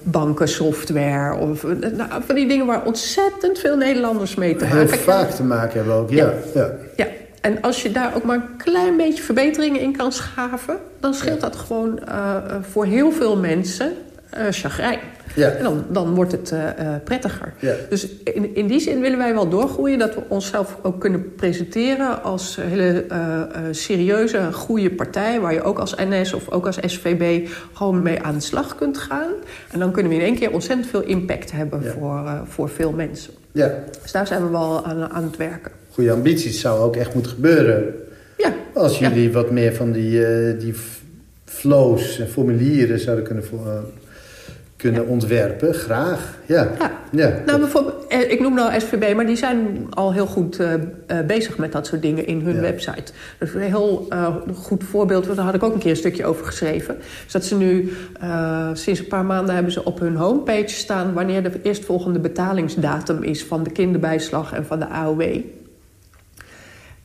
bankensoftware of nou, van die dingen waar ontzettend veel Nederlanders mee te Heel maken vaak te maken hebben ook, ja. ja. Ja, en als je daar ook maar een klein beetje verbeteringen in kan schaven, dan scheelt dat gewoon eh, eh, voor heel veel mensen eh chagrijn. Ja. En dan, dan wordt het prettiger. Ja. Dus in, in die zin willen wij wel doorgroeien. Dat we onszelf ook kunnen presenteren als hele eh, serieuze, goede partij. Waar je ook als NS of ook als SVB gewoon mee aan de slag kunt gaan. En dan kunnen we in één keer ontzettend veel impact hebben Ja. voor, voor veel mensen. ja. Dus daar zijn we wel aan, aan het werken. Goede ambities zou ook echt moeten gebeuren. Ja, Als Ja. jullie wat meer van die, eh, die flows en formulieren zouden kunnen, eh, kunnen ontwerpen, graag. Ja. ja. ja. Nou, bijvoorbeeld, eh, ik noem nou SVB, maar die zijn al heel goed bezig met dat soort dingen in hun website. Dat is een heel goed voorbeeld, want daar had ik ook een keer een stukje over geschreven. Dus dat ze nu, sinds een paar maanden hebben ze op hun homepage staan... wanneer de eerstvolgende betalingsdatum is van de kinderbijslag en van de AOW.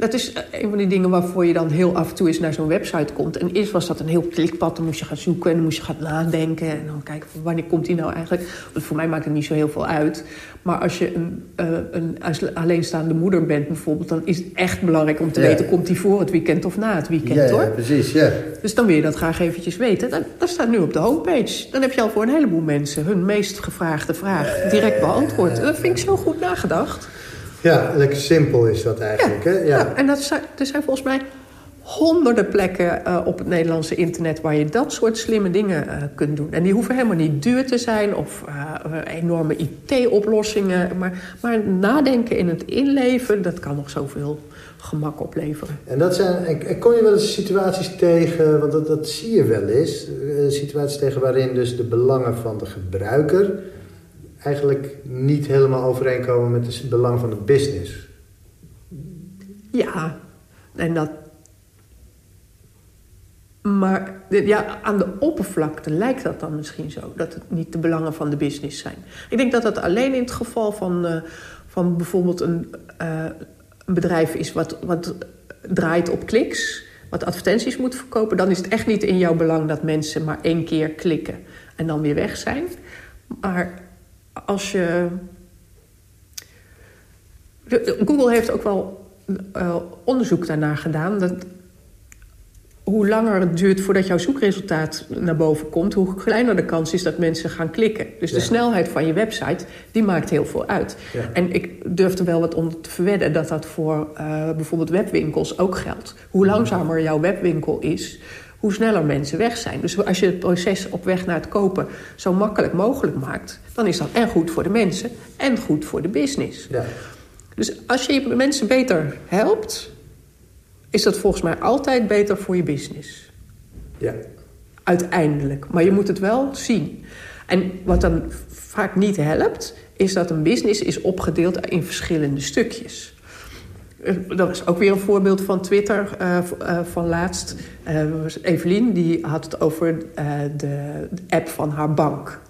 Dat is eh, een van die dingen waarvoor je dan heel af en toe eens naar zo'n website komt. En eerst was dat een heel klikpad. Dan moest je gaan zoeken en dan moest je gaan nadenken. En dan kijken van wanneer komt die nou eigenlijk. Want voor mij maakt het niet zo heel veel uit. Maar als je een, eh, een alleenstaande moeder bent bijvoorbeeld... dan is het echt belangrijk om te Ja. weten... komt die voor het weekend of na het weekend, ja, ja, hoor. precies, ja. Dus dan wil je dat graag eventjes weten. Dat, dat staat nu op de homepage. Dan heb je al voor een heleboel mensen hun meest gevraagde vraag direct beantwoord. Dat vind ik zo goed nagedacht. Ja, lekker simpel is dat eigenlijk. Ja, hè? ja. en dat zijn, er zijn volgens mij honderden plekken uh, op het Nederlandse internet... waar je dat soort slimme dingen uh, kunt doen. En die hoeven helemaal niet duur te zijn of uh, enorme IT-oplossingen. Maar, maar nadenken in het inleven, dat kan nog zoveel gemak opleveren. En, dat zijn, en kom je wel eens situaties tegen, want dat, dat zie je wel eens... situaties tegen waarin dus de belangen van de gebruiker... eigenlijk niet helemaal overeenkomen met het belang van de business... Ja, en dat, maar ja, aan de oppervlakte lijkt dat dan misschien zo. Dat het niet de belangen van de business zijn. Ik denk dat dat alleen in het geval van, uh, van bijvoorbeeld een, uh, een, bedrijf is... Wat, wat draait op kliks, wat advertenties moet verkopen... dan is het echt niet in jouw belang dat mensen maar één keer klikken... en dan weer weg zijn. Maar als je... Google heeft ook wel uh, onderzoek daarnaar gedaan... dat hoe langer het duurt voordat jouw zoekresultaat naar boven komt... hoe kleiner de kans is dat mensen gaan klikken. Dus ja. de snelheid van je website, die maakt heel veel uit. Ja. En ik durf er wel wat om te verwedden... dat dat voor uh, bijvoorbeeld webwinkels ook geldt. Hoe langzamer jouw webwinkel is, hoe sneller mensen weg zijn. Dus als je het proces op weg naar het kopen zo makkelijk mogelijk maakt... dan is dat en goed voor de mensen en goed voor de business. Ja. Dus als je mensen beter helpt is dat volgens mij altijd beter voor je business. Ja. Uiteindelijk. Maar je moet het wel zien. En wat dan vaak niet helpt... is dat een business is opgedeeld in verschillende stukjes. Dat is ook weer een voorbeeld van Twitter uh, uh, van laatst. Uh, Evelien die had het over de app van haar bank.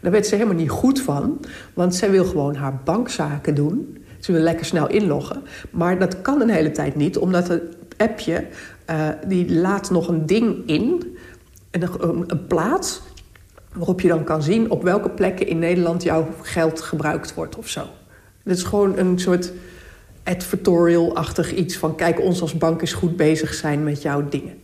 Daar werd ze helemaal niet goed van. Want zij wil gewoon haar bankzaken doen. Ze wil lekker snel inloggen. Maar dat kan een hele tijd niet, omdat het appje... Die laat nog een ding in, een, een, plaats... waarop je dan kan zien op welke plekken in Nederland jouw geld gebruikt wordt of zo. Het is gewoon een soort advertorial-achtig iets van... kijk, ons als bank is goed bezig zijn met jouw dingen.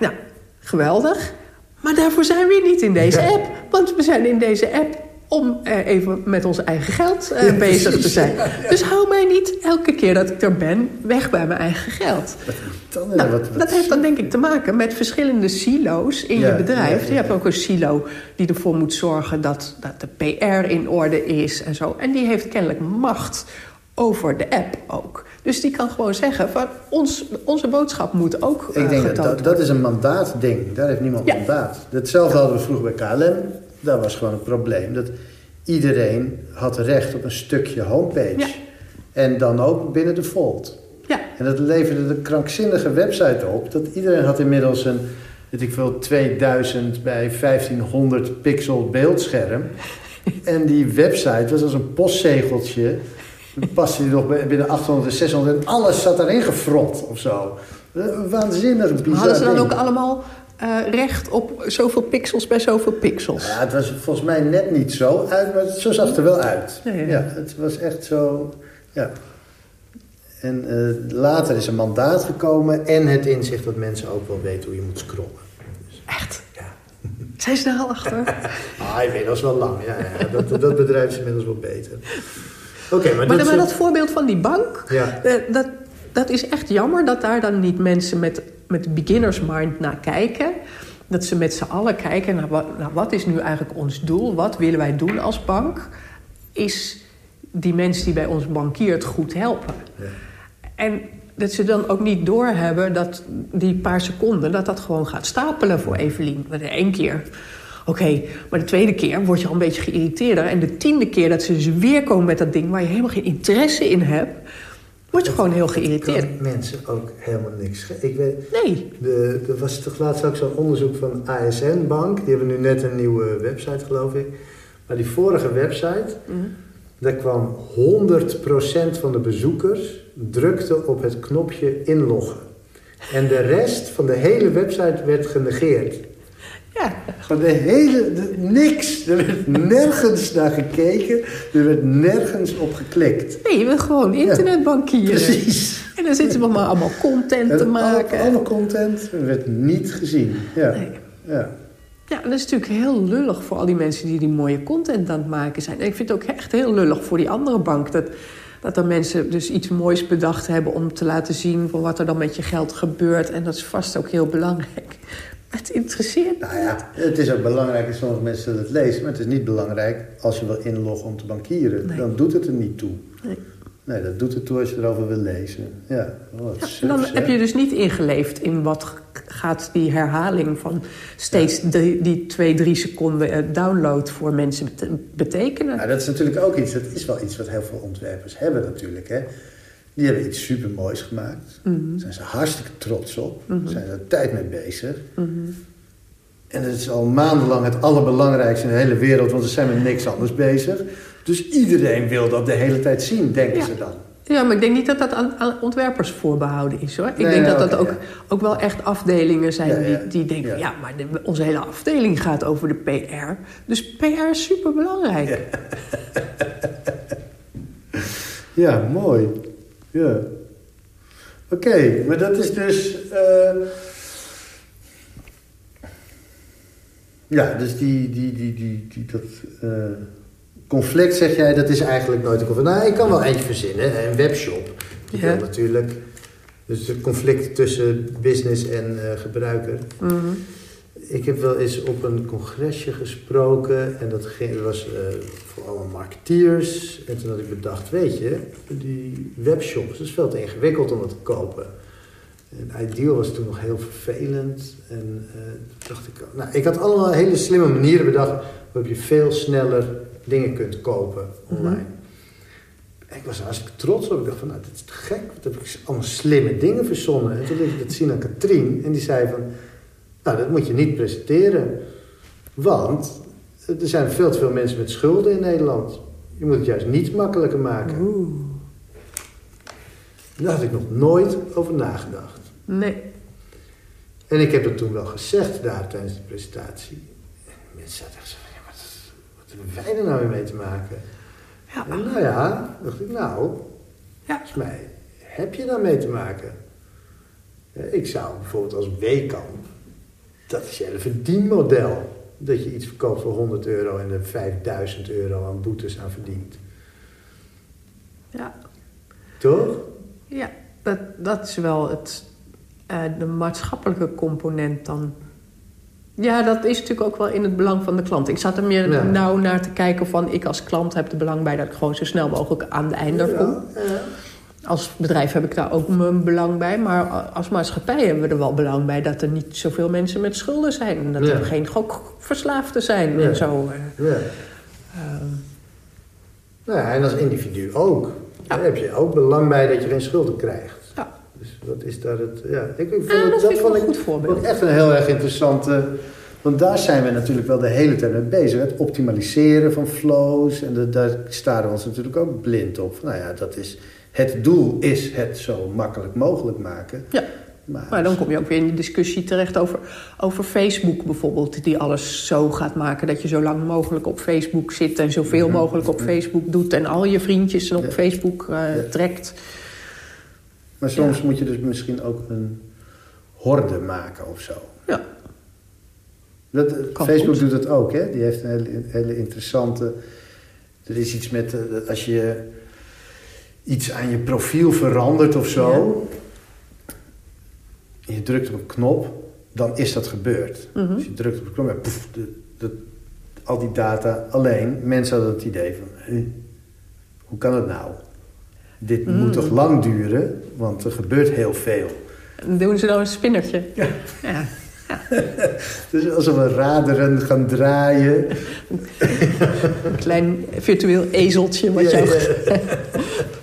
Nou, geweldig. Maar daarvoor zijn we niet in deze app. Want we zijn in deze app om uh, even met ons eigen geld ja, bezig precies. te zijn. Dus hou mij niet elke keer dat ik er ben weg bij mijn eigen geld. Dan, nou, wat, wat, dat heeft dan denk ik te maken met verschillende silo's in je bedrijf. Je hebt ook een silo die ervoor moet zorgen dat, dat de PR in orde is en zo. En die heeft kennelijk macht over de app ook. Dus die kan gewoon zeggen van ons, onze boodschap moet ook Ik uh, denk dat, getoond dat, dat is een mandaatding. Daar heeft niemand Ja. mandaat. Hetzelfde hadden we vroeger bij KLM. Dat was gewoon een probleem. Dat iedereen had recht op een stukje homepage. Ja. En dan ook binnen de Volt. Ja, En dat leverde de krankzinnige website op. Dat iedereen had inmiddels een, weet ik veel, 2000 bij 1500 pixel beeldscherm. en die website was als een postzegeltje. Paste die nog binnen 800 en 600 en alles zat daarin gefrot of zo. Een Waanzinnig bizar hadden ze dan ding. ook allemaal eh, recht op zoveel pixels bij zoveel pixels? Ja, het was volgens mij net niet zo uit, maar zo zag het er wel uit. Ja, ja. Het was echt zo. Ja. En eh, later is een mandaat gekomen en het inzicht dat mensen ook wel weten hoe je moet scrollen. Echt? Ja. Zijn ze daar al achter? Ah, inmiddels wel lang. Ja, ja. Dat, dat bedrijf is inmiddels wel beter. Oké, maar, Maar, dat, maar dat voorbeeld van die bank, Ja. eh, dat, dat is echt jammer dat daar dan niet mensen met, met beginners mind naar kijken. Dat ze met z'n allen kijken naar wat, naar wat is nu eigenlijk ons doel? Wat willen wij doen als bank? Is die mensen die bij ons bankiert goed helpen? Ja. En dat ze dan ook niet doorhebben dat die paar seconden... dat dat gewoon gaat stapelen voor Evelien. Één keer, oké. maar de tweede keer word je al een beetje geïrriteerder. En de tiende keer dat ze dus weer komen met dat ding... waar je helemaal geen interesse in hebt... word je gewoon heel geïrriteerd. mensen ook helemaal niks. Ik weet, Nee, de, er was toch laatst ook zo'n onderzoek van ASN Bank. Die hebben nu net een nieuwe website, geloof ik. Maar die vorige website, Mhm. daar kwam 100% van de bezoekers drukte op het knopje inloggen. En de rest van de hele website werd genegeerd. Ja. Gewoon de hele, de- niks. Er werd nergens naar gekeken. Er werd nergens op geklikt. Nee, je wil gewoon internetbankieren. Precies. En dan zitten we maar allemaal content te En maken. Alle, alle content werd niet gezien. Ja. Nee. ja. Ja, en dat is natuurlijk heel lullig voor al die mensen die die mooie content aan het maken zijn. En ik vind het ook echt heel lullig voor die andere bank. Dat, dat dan mensen dus iets moois bedacht hebben om te laten zien van wat er dan met je geld gebeurt. En dat is vast ook heel belangrijk. Het interesseert Nou ja, het is ook belangrijk dat sommige mensen het lezen, maar het is niet belangrijk als je wil inloggen om te bankieren. Nee. Dan doet het er niet toe. Nee. Nee, dat doet het toe als je erover wil lezen. Ja, oh, wat Ja, en dan zeg. heb je dus niet ingeleefd in wat gaat die herhaling van steeds die, die twee, drie seconden eh, download voor mensen bete- betekenen. Nou, dat is natuurlijk ook iets, dat is wel iets wat heel veel ontwerpers hebben natuurlijk. Hè. Die hebben iets supermoois gemaakt. Mhm. Daar zijn ze hartstikke trots op. Daar zijn ze er tijd mee bezig. En dat is al maandenlang het allerbelangrijkste in de hele wereld, want ze zijn met niks anders bezig. Dus iedereen wil dat de hele tijd zien, denken Ja. ze dan. Ja, maar ik denk niet dat dat aan, ontwerpers voorbehouden is hoor. Ik Nee, denk dat dat ook, ja. ook wel echt afdelingen zijn Ja, ja. Die, die denken: Ja. maar de- onze hele afdeling gaat over de PR. Dus PR is super belangrijk. Ja, mooi. Ja. Oké, maar dat is dus... eh, Ja, dus die, die, die, die, die, dat eh, conflict, zeg jij, dat is eigenlijk nooit een conflict. Nou, ik kan wel eentje verzinnen, een webshop. Die Ja. natuurlijk... Dus het conflict tussen business en eh, gebruiker. Mhm. Ik heb wel eens op een congresje gesproken en dat ging, was eh, voor allemaal marketeers. En toen had ik bedacht, weet je, die webshops, dat is veel te ingewikkeld om dat te kopen. En Ideal was toen nog heel vervelend. En eh, toen dacht ik, nou, ik had allemaal hele slimme manieren bedacht waarop je veel sneller dingen kunt kopen online. En ik was hartstikke trots op. Ik dacht van, nou, dit is te gek. Wat heb ik allemaal slimme dingen verzonnen. En toen liet ik dat zien aan Katrien. En die zei van, nou, dat moet je niet presenteren. Want er zijn veel te veel mensen met schulden in Nederland. Je moet het juist niet makkelijker maken. Oeh. Daar had ik nog nooit over nagedacht. Nee. En ik heb dat toen wel gezegd daar tijdens de presentatie. En mensen zaten echt zo van, ja, maar wat, wat hebben wij er nou weer mee te maken? Ja. En nou ja, dacht ik, nou, Ja. volgens mij heb je daar mee te maken. Ja, Ik zou bijvoorbeeld als Weekamp, dat is je hele verdienmodel. Dat je iets verkoopt voor 100 euro en er 5000 euro aan boetes aan verdient. Ja. Toch? Ja, dat, dat is wel het, eh, de maatschappelijke component dan. Ja, dat is natuurlijk ook wel in het belang van de klant. Ik zat er meer Ja. nauw naar te kijken van... ik als klant heb er belang bij dat ik gewoon zo snel mogelijk aan de einde kom. Ja, ja. Als bedrijf heb ik daar ook mijn belang bij. Maar als maatschappij hebben we er wel belang bij... dat er niet zoveel mensen met schulden zijn. En dat Ja. er geen gokverslaafden zijn Ja. en zo. eh. ja. Ehm, Nou ja, en als individu ook. Daar heb je ook belang bij dat je geen schulden krijgt. ja. Dus wat is daar het... Ja, ik, ik vond Ja, het- dat ik vond een goed voorbeeld. ik echt een heel erg interessante... Want daar zijn we natuurlijk wel de hele tijd mee bezig. Het optimaliseren van flows. En de- daar staren we ons natuurlijk ook blind op. Nou ja, dat is... Het doel is het zo makkelijk mogelijk maken. Ja. Maar, Maar dan kom je ook weer in de discussie terecht over, over Facebook bijvoorbeeld. Die alles zo gaat maken dat je zo lang mogelijk op Facebook zit... en zoveel mogelijk op Facebook doet... en al je vriendjes op Ja. Facebook eh, Ja. trekt. maar soms Ja. moet je dus misschien ook een horde maken of zo. Ja, Dat, eh, Kan Facebook goed. doet dat ook, hè? Die heeft een hele, hele interessante. Er is iets met. eh, als je iets aan je profiel verandert of zo. En je drukt op een knop, dan is dat gebeurd. Mhm. Als je drukt op een knop, poef, de, de- al die data alleen. Mensen hadden het idee van: "Huh, hoe kan het nou? Dit Mm. moet toch lang duren, want er gebeurt heel veel. en doen ze dan een spinnertje. Ja. ja. Dus alsof we raderen gaan draaien. Een klein virtueel ezeltje wat ja.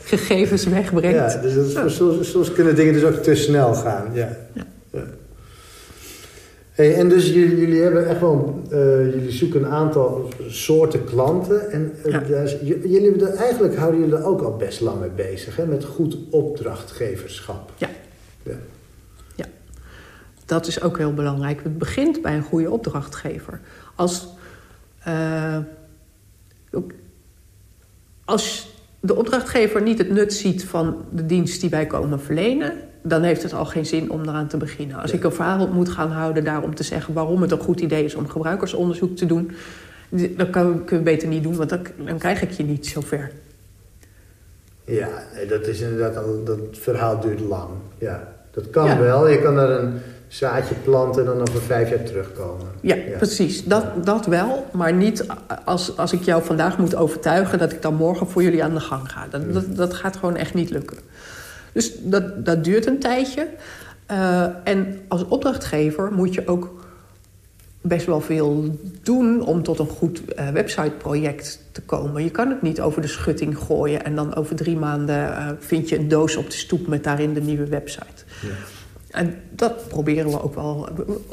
gegevens wegbrengt. Ja, dus dat is- soms, soms kunnen dingen dus ook te snel gaan. Ja. Ja. Ja. Hey, en dus jullie, jullie hebben echt wel, eh, jullie zoeken een aantal soorten klanten. En eh, Ja. j- jullie hebben er, eigenlijk houden jullie er ook al best lang mee bezig, hè? met goed opdrachtgeverschap. Ja. Ja. Dat is ook heel belangrijk. Het begint bij een goede opdrachtgever. Als, ook- als de opdrachtgever niet het nut ziet van de dienst die wij komen verlenen, dan heeft het al geen zin om eraan te beginnen. Als Ja. ik een verhaal moet gaan houden daarom te zeggen waarom het een goed idee is om gebruikersonderzoek te doen, dan kan, kun je beter niet doen, want dan, dan krijg ik je niet zover. Ja, dat is inderdaad dat verhaal duurt lang. Ja, dat kan wel. Je kan daar een zaadje planten en dan over vijf jaar terugkomen. Ja, precies. Dat, dat wel. Maar niet als, als ik jou vandaag moet overtuigen... dat ik dan morgen voor jullie aan de gang ga. Dat, dat, dat gaat gewoon echt niet lukken. Dus dat, dat duurt een tijdje. Uh, en als opdrachtgever moet je ook best wel veel doen om tot een goed uh, websiteproject te komen. Je kan het niet over de schutting gooien en dan over drie maanden uh, vind je een doos op de stoep met daarin de nieuwe website. Ja. En dat proberen we ook wel.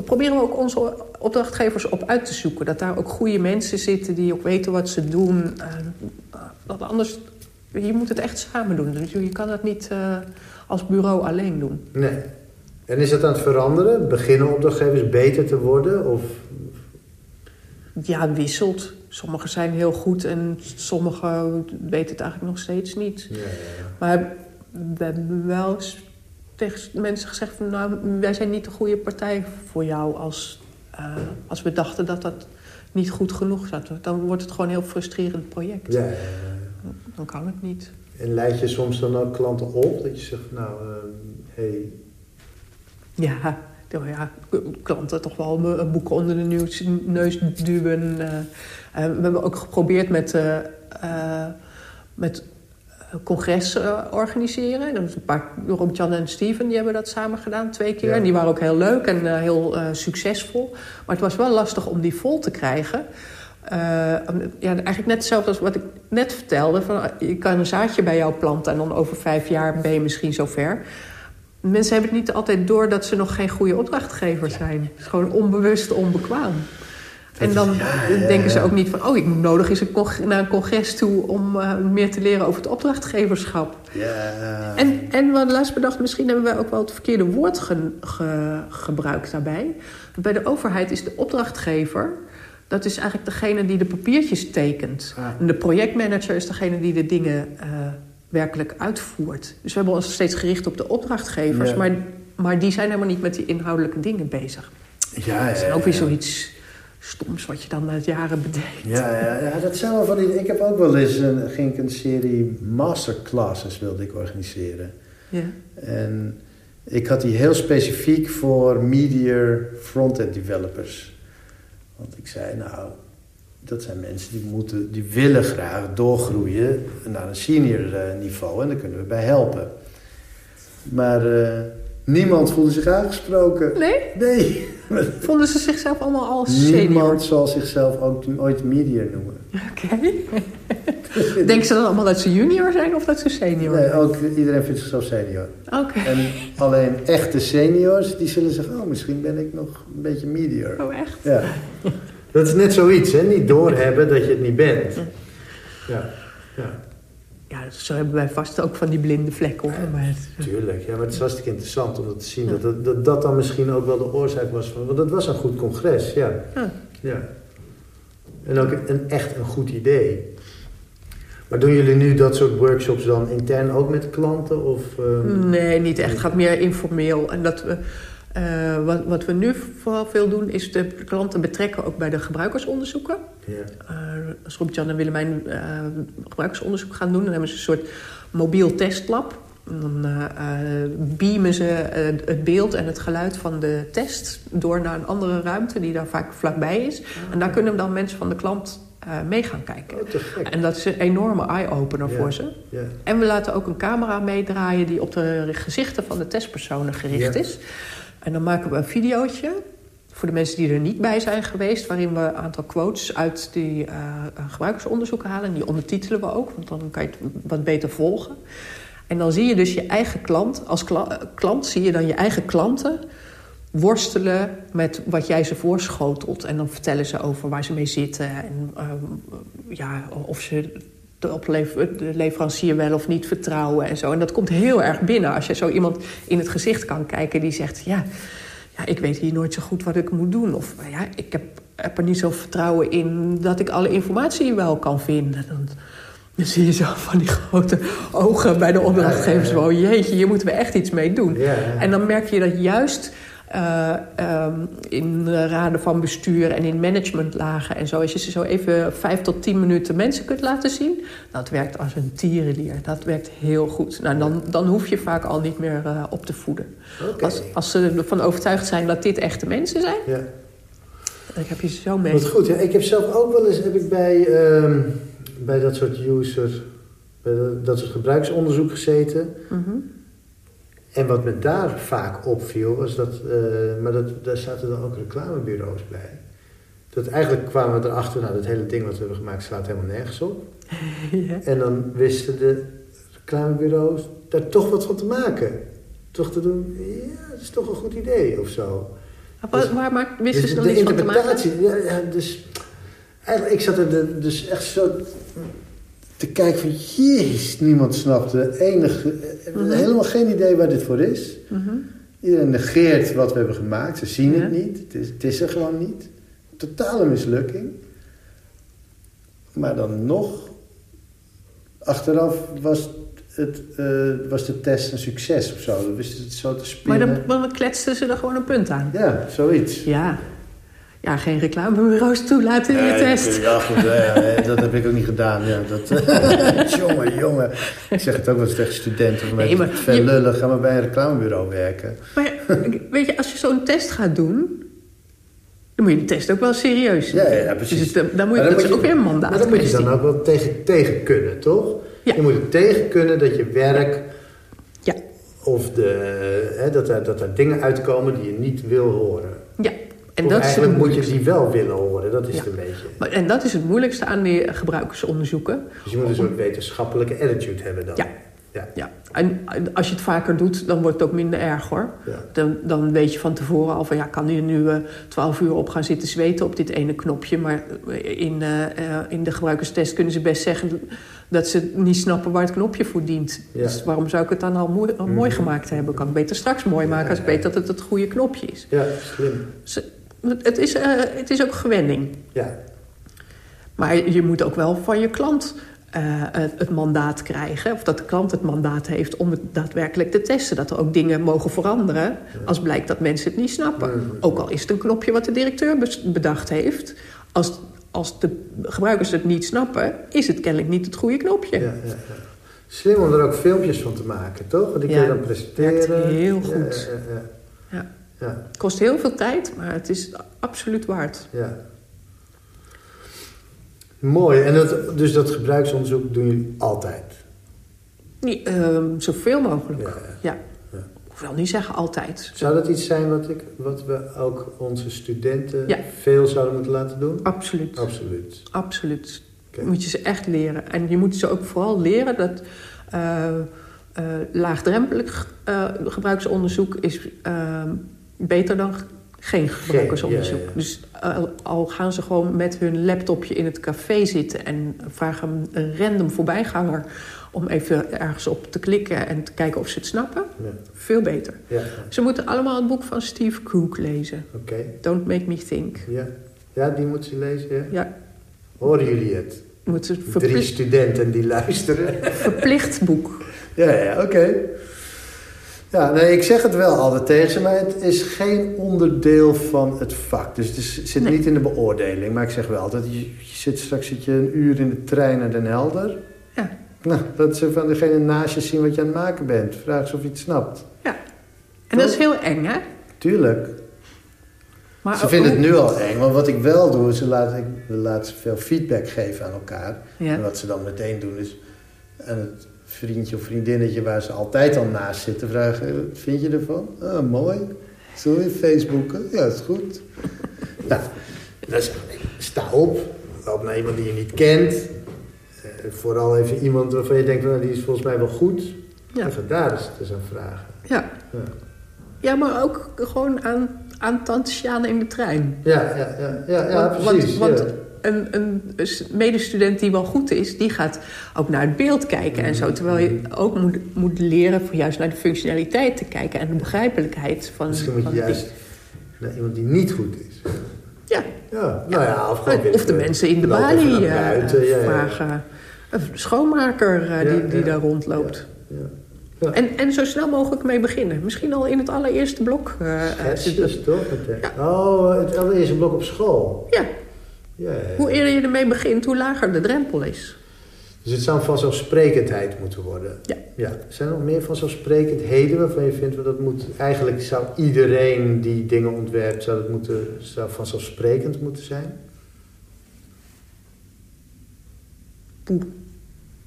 Proberen we ook onze opdrachtgevers op uit te zoeken. Dat daar ook goede mensen zitten die ook weten wat ze doen. Uh, dat anders, je moet het echt samen doen. Dus je kan het niet als bureau alleen doen. Nee. En is het aan het veranderen? Beginnen opdrachtgevers beter te worden? Of... Ja, wisselt. Sommigen zijn heel goed en sommigen weten het eigenlijk nog steeds niet. Ja, ja, ja. Maar we hebben wel tegen mensen gezegd... Van, nou, wij zijn niet de goede partij voor jou als, uh, als we dachten dat dat niet goed genoeg zat. Dan wordt het gewoon een heel frustrerend project. Ja, Dan kan het niet. En leid je soms dan ook klanten op? Dat je zegt, nou, uh, hey, ja, ja, klanten toch wel een boek onder de neus duwen. Uh, we hebben ook geprobeerd met, uh, uh, met congressen organiseren. Dat een paar, Rob-Jan en Steven die hebben dat samen gedaan, twee keer. Ja. En die waren ook heel leuk en heel succesvol. Maar het was wel lastig om die vol te krijgen. ja, eigenlijk net hetzelfde als wat ik net vertelde. Van, je kan een zaadje bij jou planten en dan over vijf jaar ben je misschien zover. Mensen hebben het niet altijd door dat ze nog geen goede opdrachtgever zijn. Het is gewoon onbewust onbekwaam. En dan denken ze ook niet van... oh, ik moet nodig eens een naar een congres toe... om uh, meer te leren over het opdrachtgeverschap. Ja. En, en wat laatst bedacht... misschien hebben wij ook wel het verkeerde woord ge, ge, gebruikt daarbij. Bij de overheid is de opdrachtgever... dat is eigenlijk degene die de papiertjes tekent. Ah. En de projectmanager is degene die de dingen... Uh, werkelijk uitvoert. Dus we hebben ons steeds gericht op de opdrachtgevers... Maar, maar die zijn helemaal niet met die inhoudelijke dingen bezig. Ja, dat is ook weer zoiets stoms wat je dan na het jaren bedenkt. Ja, ja, ja, dat zijn wel van die... Ik heb ook wel eens een, ging ik een serie masterclasses wilde ik organiseren. Ja. En ik had die heel specifiek voor media frontend developers. Want ik zei, nou, dat zijn mensen die, moeten, die willen graag doorgroeien naar een senior eh, niveau en daar kunnen we bij helpen. Maar uh, niemand voelde zich aangesproken. Nee? Nee. Vonden ze zichzelf allemaal als senior? Niemand zal zichzelf ook ooit media noemen. Oké. Okay. Denken ze dan allemaal dat ze junior zijn of dat ze senior zijn? Nee, ook, iedereen vindt zichzelf senior. Oké. En alleen echte seniors, die zullen zeggen... oh, misschien ben ik nog een beetje medior. Oh, echt? Ja. Dat is net zoiets, hè? Niet doorhebben dat je het niet bent. Ja. ja. Ja, zo hebben wij vast ook van die blinde vlekken. Hoor. Maar het, Tuurlijk, ja, maar het is hartstikke interessant om dat te zien. Dat, dat, dat, dat dan misschien ook wel de oorzaak was van... Want dat was een goed congres, ja. ja. ja. En ook een, echt een goed idee. Maar doen jullie nu dat soort workshops dan intern ook met klanten? Of, uh... Nee, niet echt. Het gaat meer informeel. En dat we uh, wat, wat, we nu vooral veel doen, is de klanten betrekken ook bij de gebruikersonderzoeken. Ja. Uh, als Rob Jan en Willemijn uh, gebruikersonderzoek gaan doen, dan hebben ze een soort mobiel testlab. dan beamen ze het beeld en het geluid van de test door naar een andere ruimte die daar vaak vlakbij is. En daar kunnen dan mensen van de klant mee gaan kijken. Oh, en dat is een enorme eye-opener voor ze. En we laten ook een camera meedraaien die op de gezichten van de testpersonen gericht is. En dan maken we een videootje voor de mensen die er niet bij zijn geweest... waarin we een aantal quotes uit die uh, gebruikersonderzoeken halen. En die ondertitelen we ook, want dan kan je het wat beter volgen. En dan zie je dus je eigen klant... als kla klant zie je dan je eigen klanten worstelen met wat jij ze voorschotelt. En dan vertellen ze over waar ze mee zitten... en uh, ja, of ze de, de leverancier wel of niet vertrouwen en zo. En dat komt heel erg binnen als je zo iemand in het gezicht kan kijken die zegt: Ja, ja ik weet hier nooit zo goed wat ik moet doen. Of ja, ik heb, heb er niet zo vertrouwen in dat ik alle informatie wel kan vinden. Dan, dan zie je zo van die grote ogen bij de opdrachtgevers. Ja, ja. jeetje, hier moeten we echt iets mee doen. En dan merk je dat juist eh, ehm, in raden van bestuur en in managementlagen en zo. Als je ze zo even vijf tot tien minuten mensen kunt laten zien... dat werkt als een tierenlier. Dat werkt heel goed. Nou, dan, dan hoef je vaak al niet meer uh, op te voeden. Als, als ze ervan overtuigd zijn dat dit echte mensen zijn... Ja. dan heb je ze zo mee. Wat goed, ja. Ik heb zelf ook wel eens heb ik bij, ehm, bij dat soort user, bij dat, dat soort gebruiksonderzoek gezeten. Mhm. En wat me daar vaak opviel, was dat, eh, maar dat, daar zaten dan ook reclamebureaus bij. Dat eigenlijk kwamen we erachter, nou, dat hele ding wat we hebben gemaakt slaat helemaal nergens op. ja. En dan wisten de reclamebureaus daar toch wat van te maken. Toch te doen, ja, dat is toch een goed idee of zo. Waar, waar maakt, wisten Dus ze dan de van te maken? ja, ja, dus eigenlijk, ik zat er de- dus echt zo te kijken van, jezus, niemand snapte enig, eh, Mhm. helemaal geen idee waar dit voor is. Mhm. Iedereen negeert wat we hebben gemaakt, ze zien het niet, het is, het is er gewoon niet. Totale mislukking. Maar dan nog, achteraf was, het, eh, was de test een succes of zo. Dan wisten ze het zo te Maar spinnen. dan, dan kletsten ze er gewoon een punt aan. Ja, zoiets. Ja. Ja, geen reclamebureaus toelaten in je test. Ja, goed, dat heb ik ook niet gedaan. Ja, dat, jongen, jongen. Ik zeg het ook wel eens tegen studenten. Van, Nee, maar veel je- lullen, ga maar bij een reclamebureau werken. Maar weet je, als je zo'n test gaat doen... dan moet je de test ook wel serieus Ja, ja, ja, precies. Dus dan, dan moet je, dat is ook weer een mandaat Maar dan moet je dan ook wel tegen, tegen kunnen, toch? Ja. Je moet er tegen kunnen dat je werk... Ja. Of de, hè, dat, er, dat er dingen uitkomen die je niet wil horen. En dat eigenlijk moet je die wel willen horen. Dat is Ja. het een beetje. Maar- En dat is het moeilijkste aan die gebruikersonderzoeken. Dus je moet een soort wetenschappelijke attitude hebben dan. Ja. Ja. Ja, en als je het vaker doet, dan wordt het ook minder erg hoor. Ja. Dan, dan weet je van tevoren al van ja, kan hier nu eh, twaalf uur op gaan zitten zweten op dit ene knopje. Maar in, eh, eh, in de gebruikerstest kunnen ze best zeggen dat ze niet snappen waar het knopje voor dient. Ja. Dus waarom zou ik het dan al mooi, al mooi Mhm. gemaakt hebben? Kan ik beter straks mooi maken als ik weet dat het het goede knopje is. Ja, slim. Dus, het, is, eh, het is ook gewenning. Ja, Maar je moet ook wel van je klant eh, het, het mandaat krijgen. Of dat de klant het mandaat heeft om het daadwerkelijk te testen. Dat er ook dingen mogen veranderen als blijkt dat mensen het niet snappen. Ook al is het een knopje wat de directeur bedacht heeft. Als, als de gebruikers het niet snappen, is het kennelijk niet het goede knopje. ja, ja, ja. Slim om er ook filmpjes van te maken, toch? Die Ja, kun je dan presenteren. werkt heel Ja, goed. Ja, kost heel veel tijd, maar het is absoluut waard. ja. Mooi. En dat, dus dat gebruiksonderzoek doen jullie altijd? Niet, ehm, zoveel mogelijk. Ja, Ja. Ik wil niet zeggen altijd. Zou dat iets zijn wat, ik, wat we ook onze studenten Ja. veel zouden moeten laten doen? Absoluut. Absoluut. Absoluut. Moet je ze echt leren. En je moet ze ook vooral leren dat eh, eh, laagdrempelig eh, gebruiksonderzoek is eh, beter dan geen gebruikersonderzoek. ja, ja. Dus al gaan ze gewoon met hun laptopje in het café zitten en vragen een random voorbijganger om even ergens op te klikken en te kijken of ze het snappen, Ja, veel beter. Ze moeten allemaal het boek van Steve Cook lezen. oké. Don't Make Me Think. Ja. ja, die moeten ze lezen, ja? Horen jullie het? moeten Drie studenten die luisteren. verplicht boek. Ja, ja, oké. Ja, nee, ik zeg het wel altijd tegen ze, maar het is geen onderdeel van het vak. Dus het is- zit Nee. niet in de beoordeling. Maar ik zeg wel altijd, je, je zit straks zit je een uur in de trein naar Den Helder. Ja. Nou, dat ze van degene naast je zien wat je aan het maken bent. Vraag ze of je het snapt. En dat is heel eng, hè? Tuurlijk. Maar Ze vinden het nu al eng, maar wat ik wel doe, is ze laten, ik laat ze veel feedback geven aan elkaar. En Ja. wat ze dan meteen doen is aan het vriendje of vriendinnetje waar ze altijd al naast zitten vragen, wat vind je ervan? Ah, mooi. Zullen we Facebooken? Ja, is goed. nou, dan zeg ik, sta op, loop naar iemand die je niet kent. Eh, vooral even iemand waarvan je denkt, nou, die is volgens mij wel goed. Ja. En ga daar eens eens aan vragen. Ja. Ja. ja, maar ook gewoon aan, aan tante Sjane in de trein. Ja, ja, ja, ja, ja Want- precies. want- want- Een, een medestudent die wel goed is, die gaat ook naar het beeld kijken en zo. Terwijl je ook moet, moet leren voor juist naar de functionaliteit te kijken en de begrijpelijkheid van. Misschien moet je die- juist naar iemand die niet goed is. Ja, Ja, nou ja, of de mensen in de balie eh, buiten, ja, ja. vragen. Een schoonmaker eh, die, die daar rondloopt. Ja. En, en zo snel mogelijk mee beginnen. Misschien al in het allereerste blok. eh, eh, Schetsjes, toch? Het, Oh, het allereerste blok op school. ja, Ja, ja, ja. hoe eerder je ermee begint, hoe lager de drempel is. Dus het zou vanzelfsprekendheid moeten worden. Ja. ja. Zijn er nog meer vanzelfsprekendheden waarvan je vindt... dat moet, eigenlijk zou iedereen die dingen ontwerpt... zou, dat moeten, zou vanzelfsprekend moeten zijn? Poeh,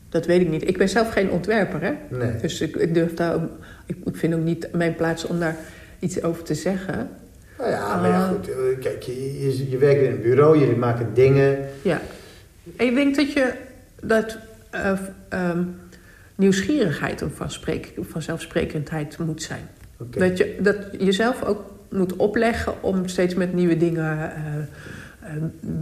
dat weet ik niet. Ik ben zelf geen ontwerper, hè? Nee. Dus ik, ik durf daar... ik vind ook niet mijn plaats om daar iets over te zeggen. Nou ja, maar ja, Ah. goed. eh, Kijk, je, je, je werkt in een bureau, jullie maken dingen. Ja. En ik denk dat je dat eh, ehm, nieuwsgierigheid een vanzelfsprekendheid moet zijn. Dat je dat jezelf ook moet opleggen om steeds met nieuwe dingen eh, eh,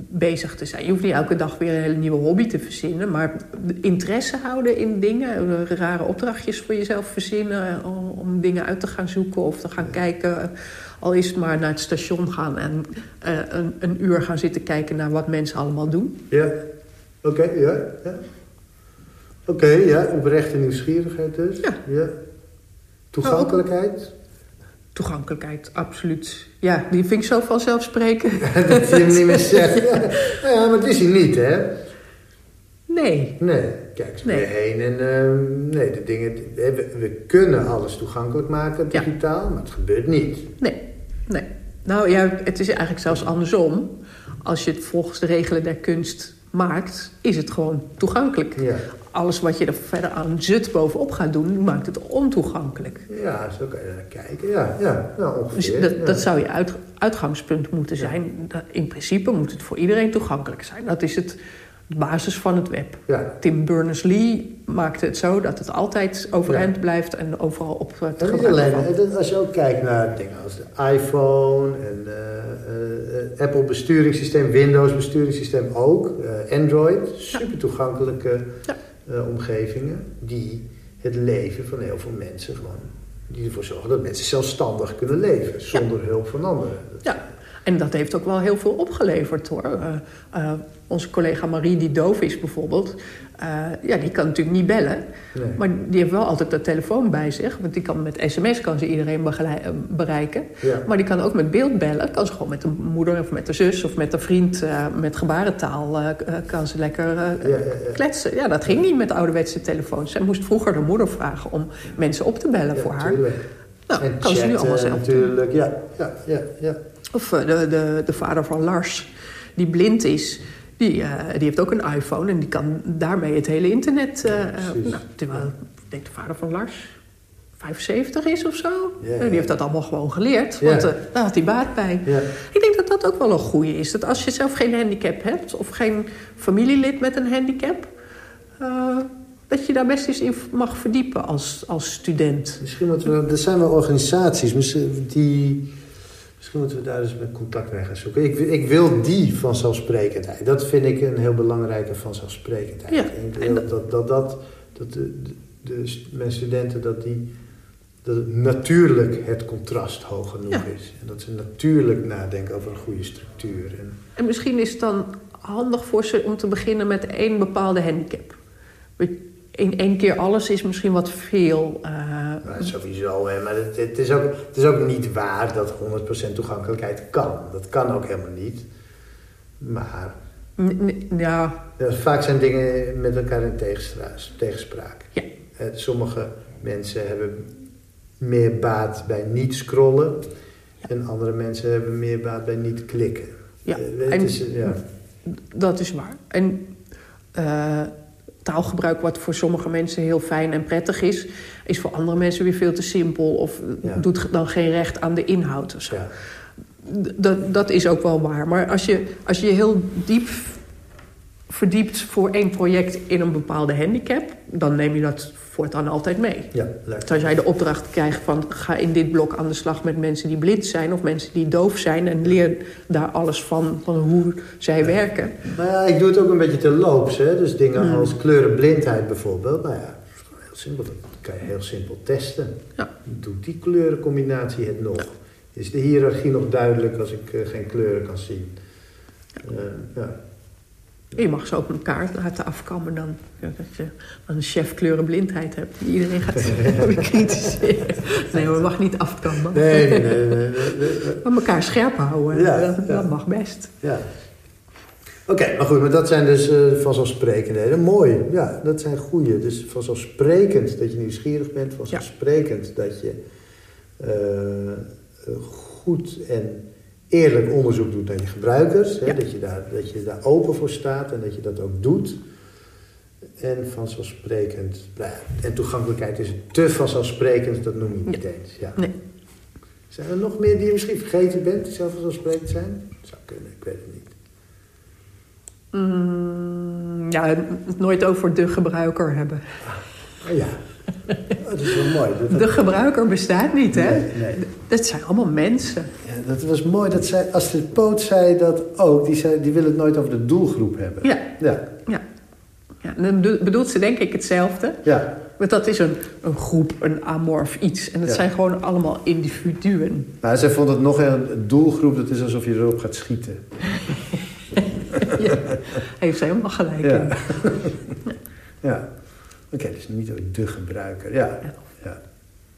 bezig te zijn. Je hoeft niet elke dag weer een hele nieuwe hobby te verzinnen, maar interesse houden in dingen, eh, rare opdrachtjes voor jezelf verzinnen eh, om, om dingen uit te gaan zoeken of te gaan kijken. Al is het maar naar het station gaan en eh, een, een uur gaan zitten kijken naar wat mensen allemaal doen. Ja, oké, ja. ja. Oké, ja, oprechte nieuwsgierigheid dus. Ja. Toegankelijkheid? Toegankelijkheid, absoluut. Ja, die vind ik zo vanzelfsprekend. dat je hem niet meer zegt. Ja. Nou ja, maar het is hij niet, hè? Nee, Nee, kijk eens Nee. heen. En ehm, nee, de dingen, we, we kunnen alles toegankelijk maken Ja. digitaal, maar het gebeurt niet. nee, nee. Nou ja, het is eigenlijk zelfs andersom. Als je het volgens de regelen der kunst maakt, is het gewoon toegankelijk. Ja, Alles wat je er verder aan zut bovenop gaat doen, maakt het ontoegankelijk. ja zo kan je naar kijken. Ja, ja nou, Dus ongeveer. dat, ja. dat zou je uit, uitgangspunt moeten zijn. Dat- In principe moet het voor iedereen toegankelijk zijn. Dat is het de basis van het web. Ja. Tim Berners-Lee maakte het zo dat het altijd overeind blijft en overal op eh, te En niet gebruiken alleen, als je ook kijkt naar dingen als de iPhone en eh, eh, Apple besturingssysteem, Windows besturingssysteem ook, eh, Android, super toegankelijke eh, omgevingen die het leven van heel veel mensen gewoon, die ervoor zorgen dat mensen zelfstandig kunnen leven zonder hulp van anderen. Ja, en dat heeft ook wel heel veel opgeleverd hoor. Eh, eh, onze collega Marie, die doof is bijvoorbeeld, eh, ja, die kan natuurlijk niet bellen. Nee. Maar die heeft wel altijd de telefoon bij zich. Want die kan met sms kan ze iedereen eh, bereiken. Ja. Maar die kan ook met beeld bellen. Kan ze gewoon met de moeder of met de zus of met de vriend eh, met gebarentaal kan ze lekker Ja, ja, ja. kletsen. Ja, dat ging niet met ouderwetse telefoons. Zij moest vroeger de moeder vragen om mensen op te bellen voor haar. tuurlijk. Nou, en kan ze nu allemaal zelf natuurlijk. Ja, ja, ja, ja. Of de, de, de vader van Lars, die blind is, die, eh, die heeft ook een iPhone en die kan daarmee het hele internet. precies. nou, terwijl, ik denk de vader van Lars 75 is of zo. Die heeft dat allemaal gewoon geleerd, want eh, daar had hij baat bij. ja. Ik denk dat dat ook wel een goede is. Dat als je zelf geen handicap hebt of geen familielid met een handicap, dat je daar best eens in mag verdiepen als, als student. Misschien moeten we, er zijn wel organisaties die. Misschien moeten we daar eens met contact mee gaan zoeken. Ik, ik wil die vanzelfsprekendheid. Dat vind ik een heel belangrijke vanzelfsprekendheid. Ja, En ik en wil dat, dat, dat, dat de, de, de- mijn studenten dat die. Dat het natuurlijk het contrast hoog genoeg Ja. is. En dat ze natuurlijk nadenken over een goede structuur. En, En misschien is het dan handig voor ze om te beginnen met één bepaalde handicap. In één keer alles is misschien wat veel. eh, sowieso, hè, maar het, het, is ook, het is ook niet waar dat 100% toegankelijkheid kan. Dat kan ook helemaal niet. Maar n- ja, vaak zijn dingen met elkaar in tegenspraak. Ja. Sommige mensen hebben meer baat bij niet scrollen. En andere mensen hebben meer baat bij niet klikken. Ja, het en- is, eh, ja. dat is waar. En eh, taalgebruik wat voor sommige mensen heel fijn en prettig is... is voor andere mensen weer veel te simpel... of Ja. doet dan geen recht aan de inhoud of zo. Ja. Dat, dat is ook wel waar. Maar als je, als je heel diep verdiept voor één project in een bepaalde handicap... dan neem je dat voortaan altijd mee. ja. Dus als jij de opdracht krijgt van ga in dit blok aan de slag met mensen die blind zijn... of mensen die doof zijn en leer daar alles van, van hoe zij werken. Nou ja, ik doe het ook een beetje terloops. Hè? Dus dingen Hmm. als kleurenblindheid bijvoorbeeld. Nou ja, dat is gewoon heel simpel. Dat kan je heel simpel testen. Ja. Doet die kleurencombinatie het nog? Is de hiërarchie nog duidelijk als ik eh, geen kleuren kan zien? Eh, ja. Je mag ze ook een kaart laten afkammen dan. Dat je een chef kleurenblindheid hebt. Die iedereen gaat bekritiseren. Nee, maar mag niet afkammen. Nee, nee, nee. nee, nee. Maar elkaar scherp houden, Ja, dat, ja. dat mag best. Ja. Oké, maar goed, maar dat zijn dus eh vanzelfsprekendheden. Mooi, ja, dat zijn goede. Dus vanzelfsprekend dat je nieuwsgierig bent, vanzelfsprekend dat je eh, goed en eerlijk onderzoek doet naar je gebruikers. Hè? Ja. Dat, je daar, dat je daar open voor staat en dat je dat ook doet. En vanzelfsprekend, nou en toegankelijkheid is te vanzelfsprekend, dat noem je niet eens. Ja. Nee. Zijn er nog meer die je misschien vergeten bent, die zelf vanzelfsprekend zijn? Zou kunnen, ik weet het niet. Mm, ja, het nooit over de gebruiker hebben. Oh ja, Oh, dat is wel mooi. Dat, De gebruiker bestaat niet, hè? Nee, nee. Dat zijn allemaal mensen. Dat was mooi. Dat zei, Astrid Poot zei dat ook. Die, zei, die wil het nooit over de doelgroep hebben. Ja, Ja, ja. ja en dan bedo- bedoelt ze denk ik hetzelfde. ja. Want dat is een, een groep, een amorf iets. En dat Ja. zijn gewoon allemaal individuen. Maar zij vond het nog een doelgroep. Dat is alsof je erop gaat schieten. ja, heeft ze helemaal gelijk Ja. in. Ja. Oké, dus niet de gebruiker. Ja. ja.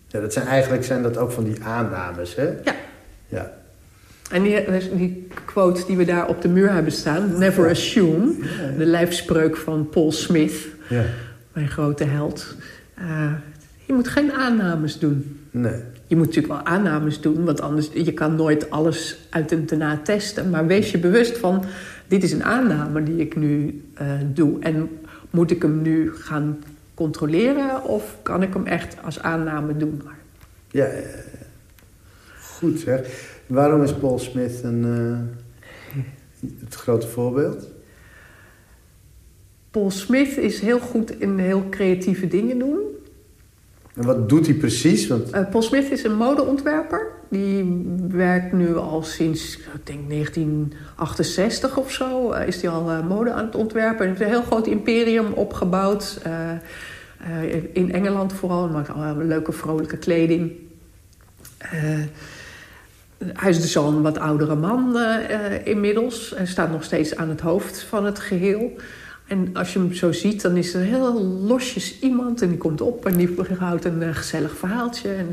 ja dat zijn, eigenlijk zijn dat ook van die aannames, hè? Ja. Ja. En die, die quote die we daar op de muur hebben staan... Never assume, de lijfspreuk van Paul Smith... ja. mijn grote held. Eh, je moet geen aannames doen. Nee. Je moet natuurlijk wel aannames doen, want anders je kan nooit alles uit en daarna testen. Maar wees je bewust van, dit is een aanname die ik nu eh, doe. En moet ik hem nu gaan controleren of kan ik hem echt als aanname doen? Ja. Goed zeg. Waarom is Paul Smith een, eh, het grote voorbeeld? Paul Smith is heel goed in heel creatieve dingen doen. En wat doet hij precies? Want, Eh, Paul Smith is een modeontwerper. Die werkt nu al sinds, ik denk 1968 of zo, eh, is hij al mode aan het ontwerpen. Hij heeft een heel groot imperium opgebouwd. in Engeland vooral. Hij maakt leuke, vrolijke kleding. Hij is dus al een wat oudere man eh, inmiddels. Hij staat nog steeds aan het hoofd van het geheel. En als je hem zo ziet, dan is er heel losjes iemand. En die komt op en die houdt een eh, gezellig verhaaltje. En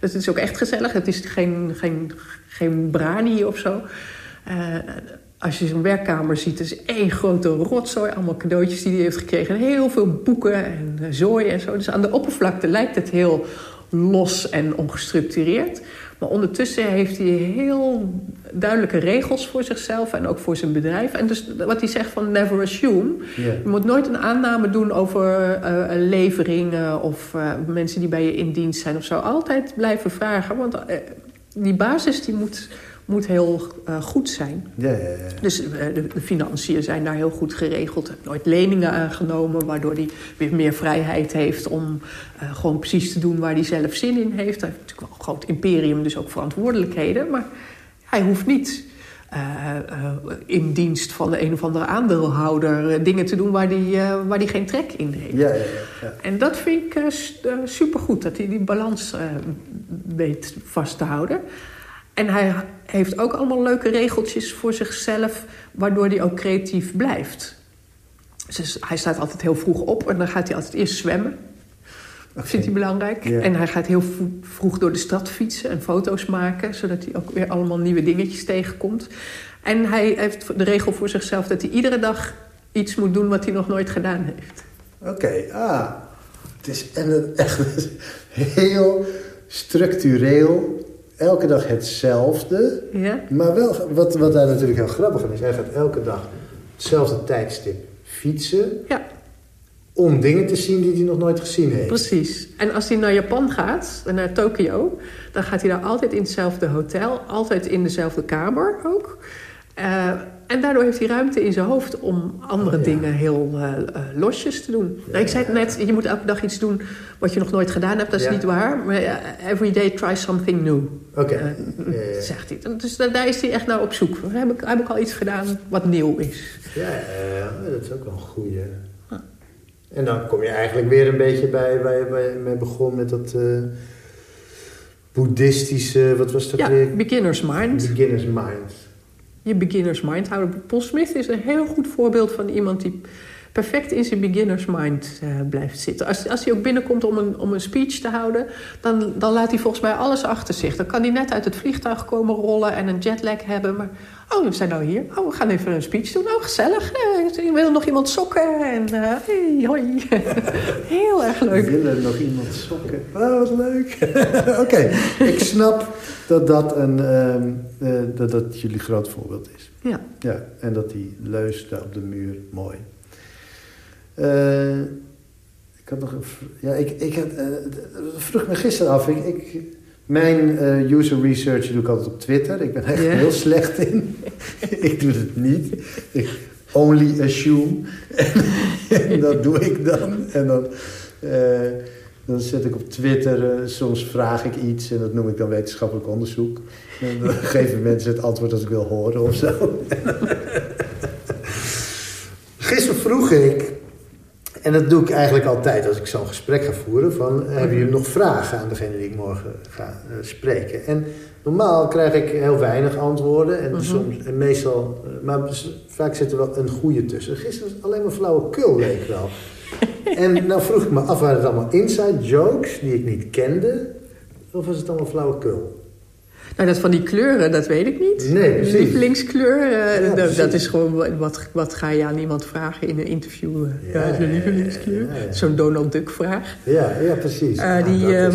het is- ook echt gezellig. Het is geen, geen, geen brani of zo. Eh, als je zijn werkkamer ziet, is één grote rotzooi. Allemaal cadeautjes die hij heeft gekregen. En heel veel boeken en zooi en zo. Dus aan de oppervlakte lijkt het heel los en ongestructureerd. Maar ondertussen heeft hij heel duidelijke regels voor zichzelf en ook voor zijn bedrijf. En dus wat hij zegt van never assume. Je moet nooit een aanname doen over eh, leveringen of eh, mensen die bij je in dienst zijn of zo. Altijd blijven vragen, want eh, die basis die moet, moet heel eh, goed zijn. Ja, ja, ja. Dus eh, de, de financiën zijn daar heel goed geregeld. Hij heeft nooit leningen aangenomen, waardoor hij weer meer vrijheid heeft om eh, gewoon precies te doen waar hij zelf zin in heeft. Hij heeft natuurlijk wel een groot imperium, dus ook verantwoordelijkheden. Maar hij hoeft niet in dienst van de een of andere aandeelhouder dingen te doen waar hij, waar hij geen trek in heeft. ja, ja, ja, ja. En dat vind ik supergoed, dat hij die balans weet vast te houden. En hij heeft ook allemaal leuke regeltjes voor zichzelf, waardoor hij ook creatief blijft. Dus hij staat altijd heel vroeg op en dan gaat hij altijd eerst zwemmen. Dat vindt hij belangrijk. En hij gaat heel vro- vroeg door de stad fietsen en foto's maken, zodat hij ook weer allemaal nieuwe dingetjes tegenkomt. En hij heeft de regel voor zichzelf dat hij iedere dag iets moet doen wat hij nog nooit gedaan heeft. Oké, ah. Het is echt heel structureel. Elke dag hetzelfde. Ja? Maar wel, wat, wat daar natuurlijk heel grappig aan is, hij gaat elke dag hetzelfde tijdstip fietsen. Ja, Om dingen te zien die hij nog nooit gezien heeft. precies. En als hij naar Japan gaat, naar Tokio, dan gaat hij daar altijd in hetzelfde hotel, altijd in dezelfde kamer ook. Eh, en daardoor heeft hij ruimte in zijn hoofd om andere Oh, ja. dingen heel eh, eh, losjes te doen. Nou, ik zei het net, je moet elke dag iets doen wat je nog nooit gedaan hebt. Dat is niet waar. Maar eh, every day try something new, ja, ja. zegt hij. Dus daar is hij echt naar op zoek. Heb ik, heb ik al iets gedaan wat nieuw is. Ja, dat is ook wel een goeie. En dan kom je eigenlijk weer een beetje bij waar je- mee begon met dat boeddhistische, wat was dat Ja, weer? beginner's mind. Beginner's mind. Je beginners mind houden. Paul Smith is een heel goed voorbeeld van iemand die perfect in zijn beginners mind uh, blijft zitten. Als, als hij ook binnenkomt om een, om een speech te houden, dan, dan laat hij volgens mij alles achter zich. Dan kan hij net uit het vliegtuig komen rollen en een jetlag hebben. Maar, oh, we zijn nou hier. Oh, we gaan even een speech doen. Oh, gezellig. Uh, wil nog iemand sokken? En uh, hey, hoi. Heel erg leuk. Wil er nog iemand sokken? Oh, wat leuk. Oké, okay. ik snap dat dat, een, uh, dat dat jullie groot voorbeeld is. Ja. ja. En dat die leus daar op de muur, mooi. Uh, ik had nog een... Ja, ik, ik had, uh, vroeg me gisteren af. Ik, ik mijn uh, user research doe ik altijd op Twitter. Ik ben echt yeah. heel slecht in. ik doe het niet. Ik only assume. en, dat doe ik dan. En dan, dan zet ik op Twitter, soms vraag ik iets... en dat noem ik dan wetenschappelijk onderzoek. En dan geven mensen het antwoord als ik wil horen of zo. Gisteren vroeg ik en dat doe ik eigenlijk altijd als ik zo'n gesprek ga voeren. Van, hebben jullie nog vragen aan degene die ik morgen ga uh, spreken? En normaal krijg ik heel weinig antwoorden. En, soms, en meestal, uh, maar vaak zit er wel een goede tussen. Gisteren was alleen maar flauwekul, leek wel. en nou vroeg ik me af, waren het allemaal inside jokes die ik niet kende? Of was het allemaal flauwekul? Nou, dat van die kleuren, dat weet ik niet. Nee, precies. Lievelingskleur, uh, ja, dat, is gewoon... Wat, wat ga je aan iemand vragen in een interview? Ja, ja zijn lievelingskleur? Zo'n Donald Duck-vraag. Ja, ja, precies. Uh, die, um,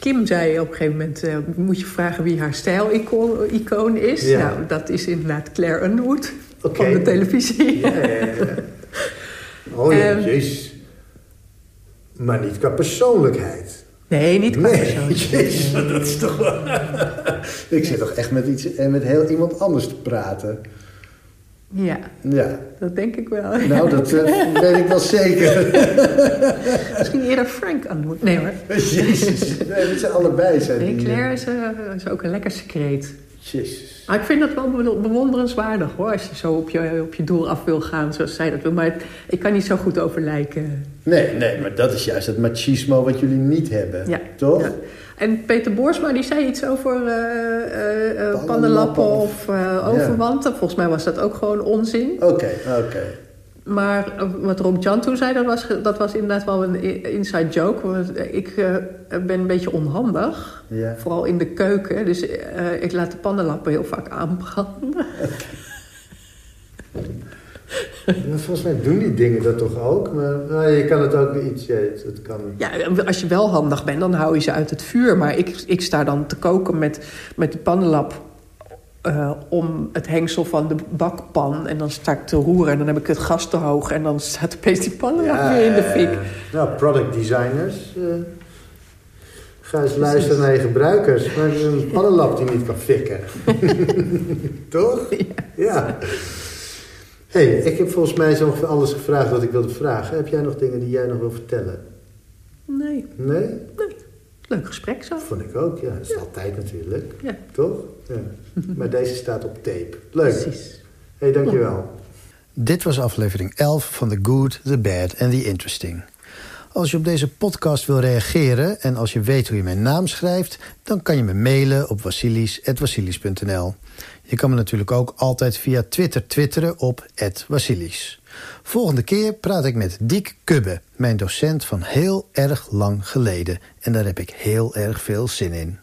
Kim zei op een gegeven moment... Moet je vragen wie haar stijl-icoon is. Nou, dat is inderdaad Claire Underwood okay. van de televisie. Ja, ja, ja. Oh ja, um, jezus. Maar niet qua persoonlijkheid. Nee, niet qua nee, jezus, dat is toch wel... ik zit toch echt met, iets, en met heel iemand anders te praten. Ja, ja, dat denk ik wel. Nou, dat uh, weet ik wel zeker. Misschien eerder Frank aan Nee hoor. Jezus, nee, dat zijn allebei. Zijn nee, Claire is, uh, is ook een lekker secreet. Jezus. Maar ik vind dat wel bewonderenswaardig hoor. Als je zo op je, op je doel af wil gaan zoals zij dat wil. Maar ik kan niet zo goed over lijken. Nee, nee, maar dat is juist het machismo wat jullie niet hebben. Ja. Toch? Ja. En Peter Boersma die zei iets over uh, pannenlappen of overwanten. Ja. Volgens mij was dat ook gewoon onzin. Oké, okay, oké. Okay. Maar wat Rob Jan toen zei, dat was, dat was inderdaad wel een inside joke. Want ik uh, ben een beetje onhandig. Ja. Vooral in de keuken. Dus uh, ik laat de pannenlappen heel vaak aanbranden. Okay. volgens mij doen die dingen dat toch ook? Maar nou, je kan het ook iets... Ja, het kan... ja, als je wel handig bent, dan hou je ze uit het vuur. Maar ik, ik sta dan te koken met, met de pannenlap uh, om het hengsel van de bakpan. En dan sta ik te roeren en dan heb ik het gas te hoog. En dan staat opeens die pan ja, weer in de fik. nou, product designers. Uh, ga eens luisteren naar je gebruikers. Maar het is een pannenlap die niet kan fikken. Toch? Ja. ja. hey, ik heb volgens mij zo ongeveer alles gevraagd wat ik wilde vragen. Heb jij nog dingen die jij nog wil vertellen? Nee. Nee? Nee. Leuk gesprek zo. Vond ik ook, ja. Dat is ja. altijd natuurlijk. Ja. Toch? Ja. maar deze staat op tape. Leuk. Precies. Hé, hey, dankjewel. Dit was aflevering 11 van The Good, The Bad and The Interesting. Als je op deze podcast wil reageren en als je weet hoe je mijn naam schrijft... dan kan je me mailen op wassilis.wassilis.nl. Je kan me natuurlijk ook altijd via Twitter twitteren op @wassilis. Volgende keer praat ik met Diek Kubbe, mijn docent van heel erg lang geleden. En daar heb ik heel erg veel zin in.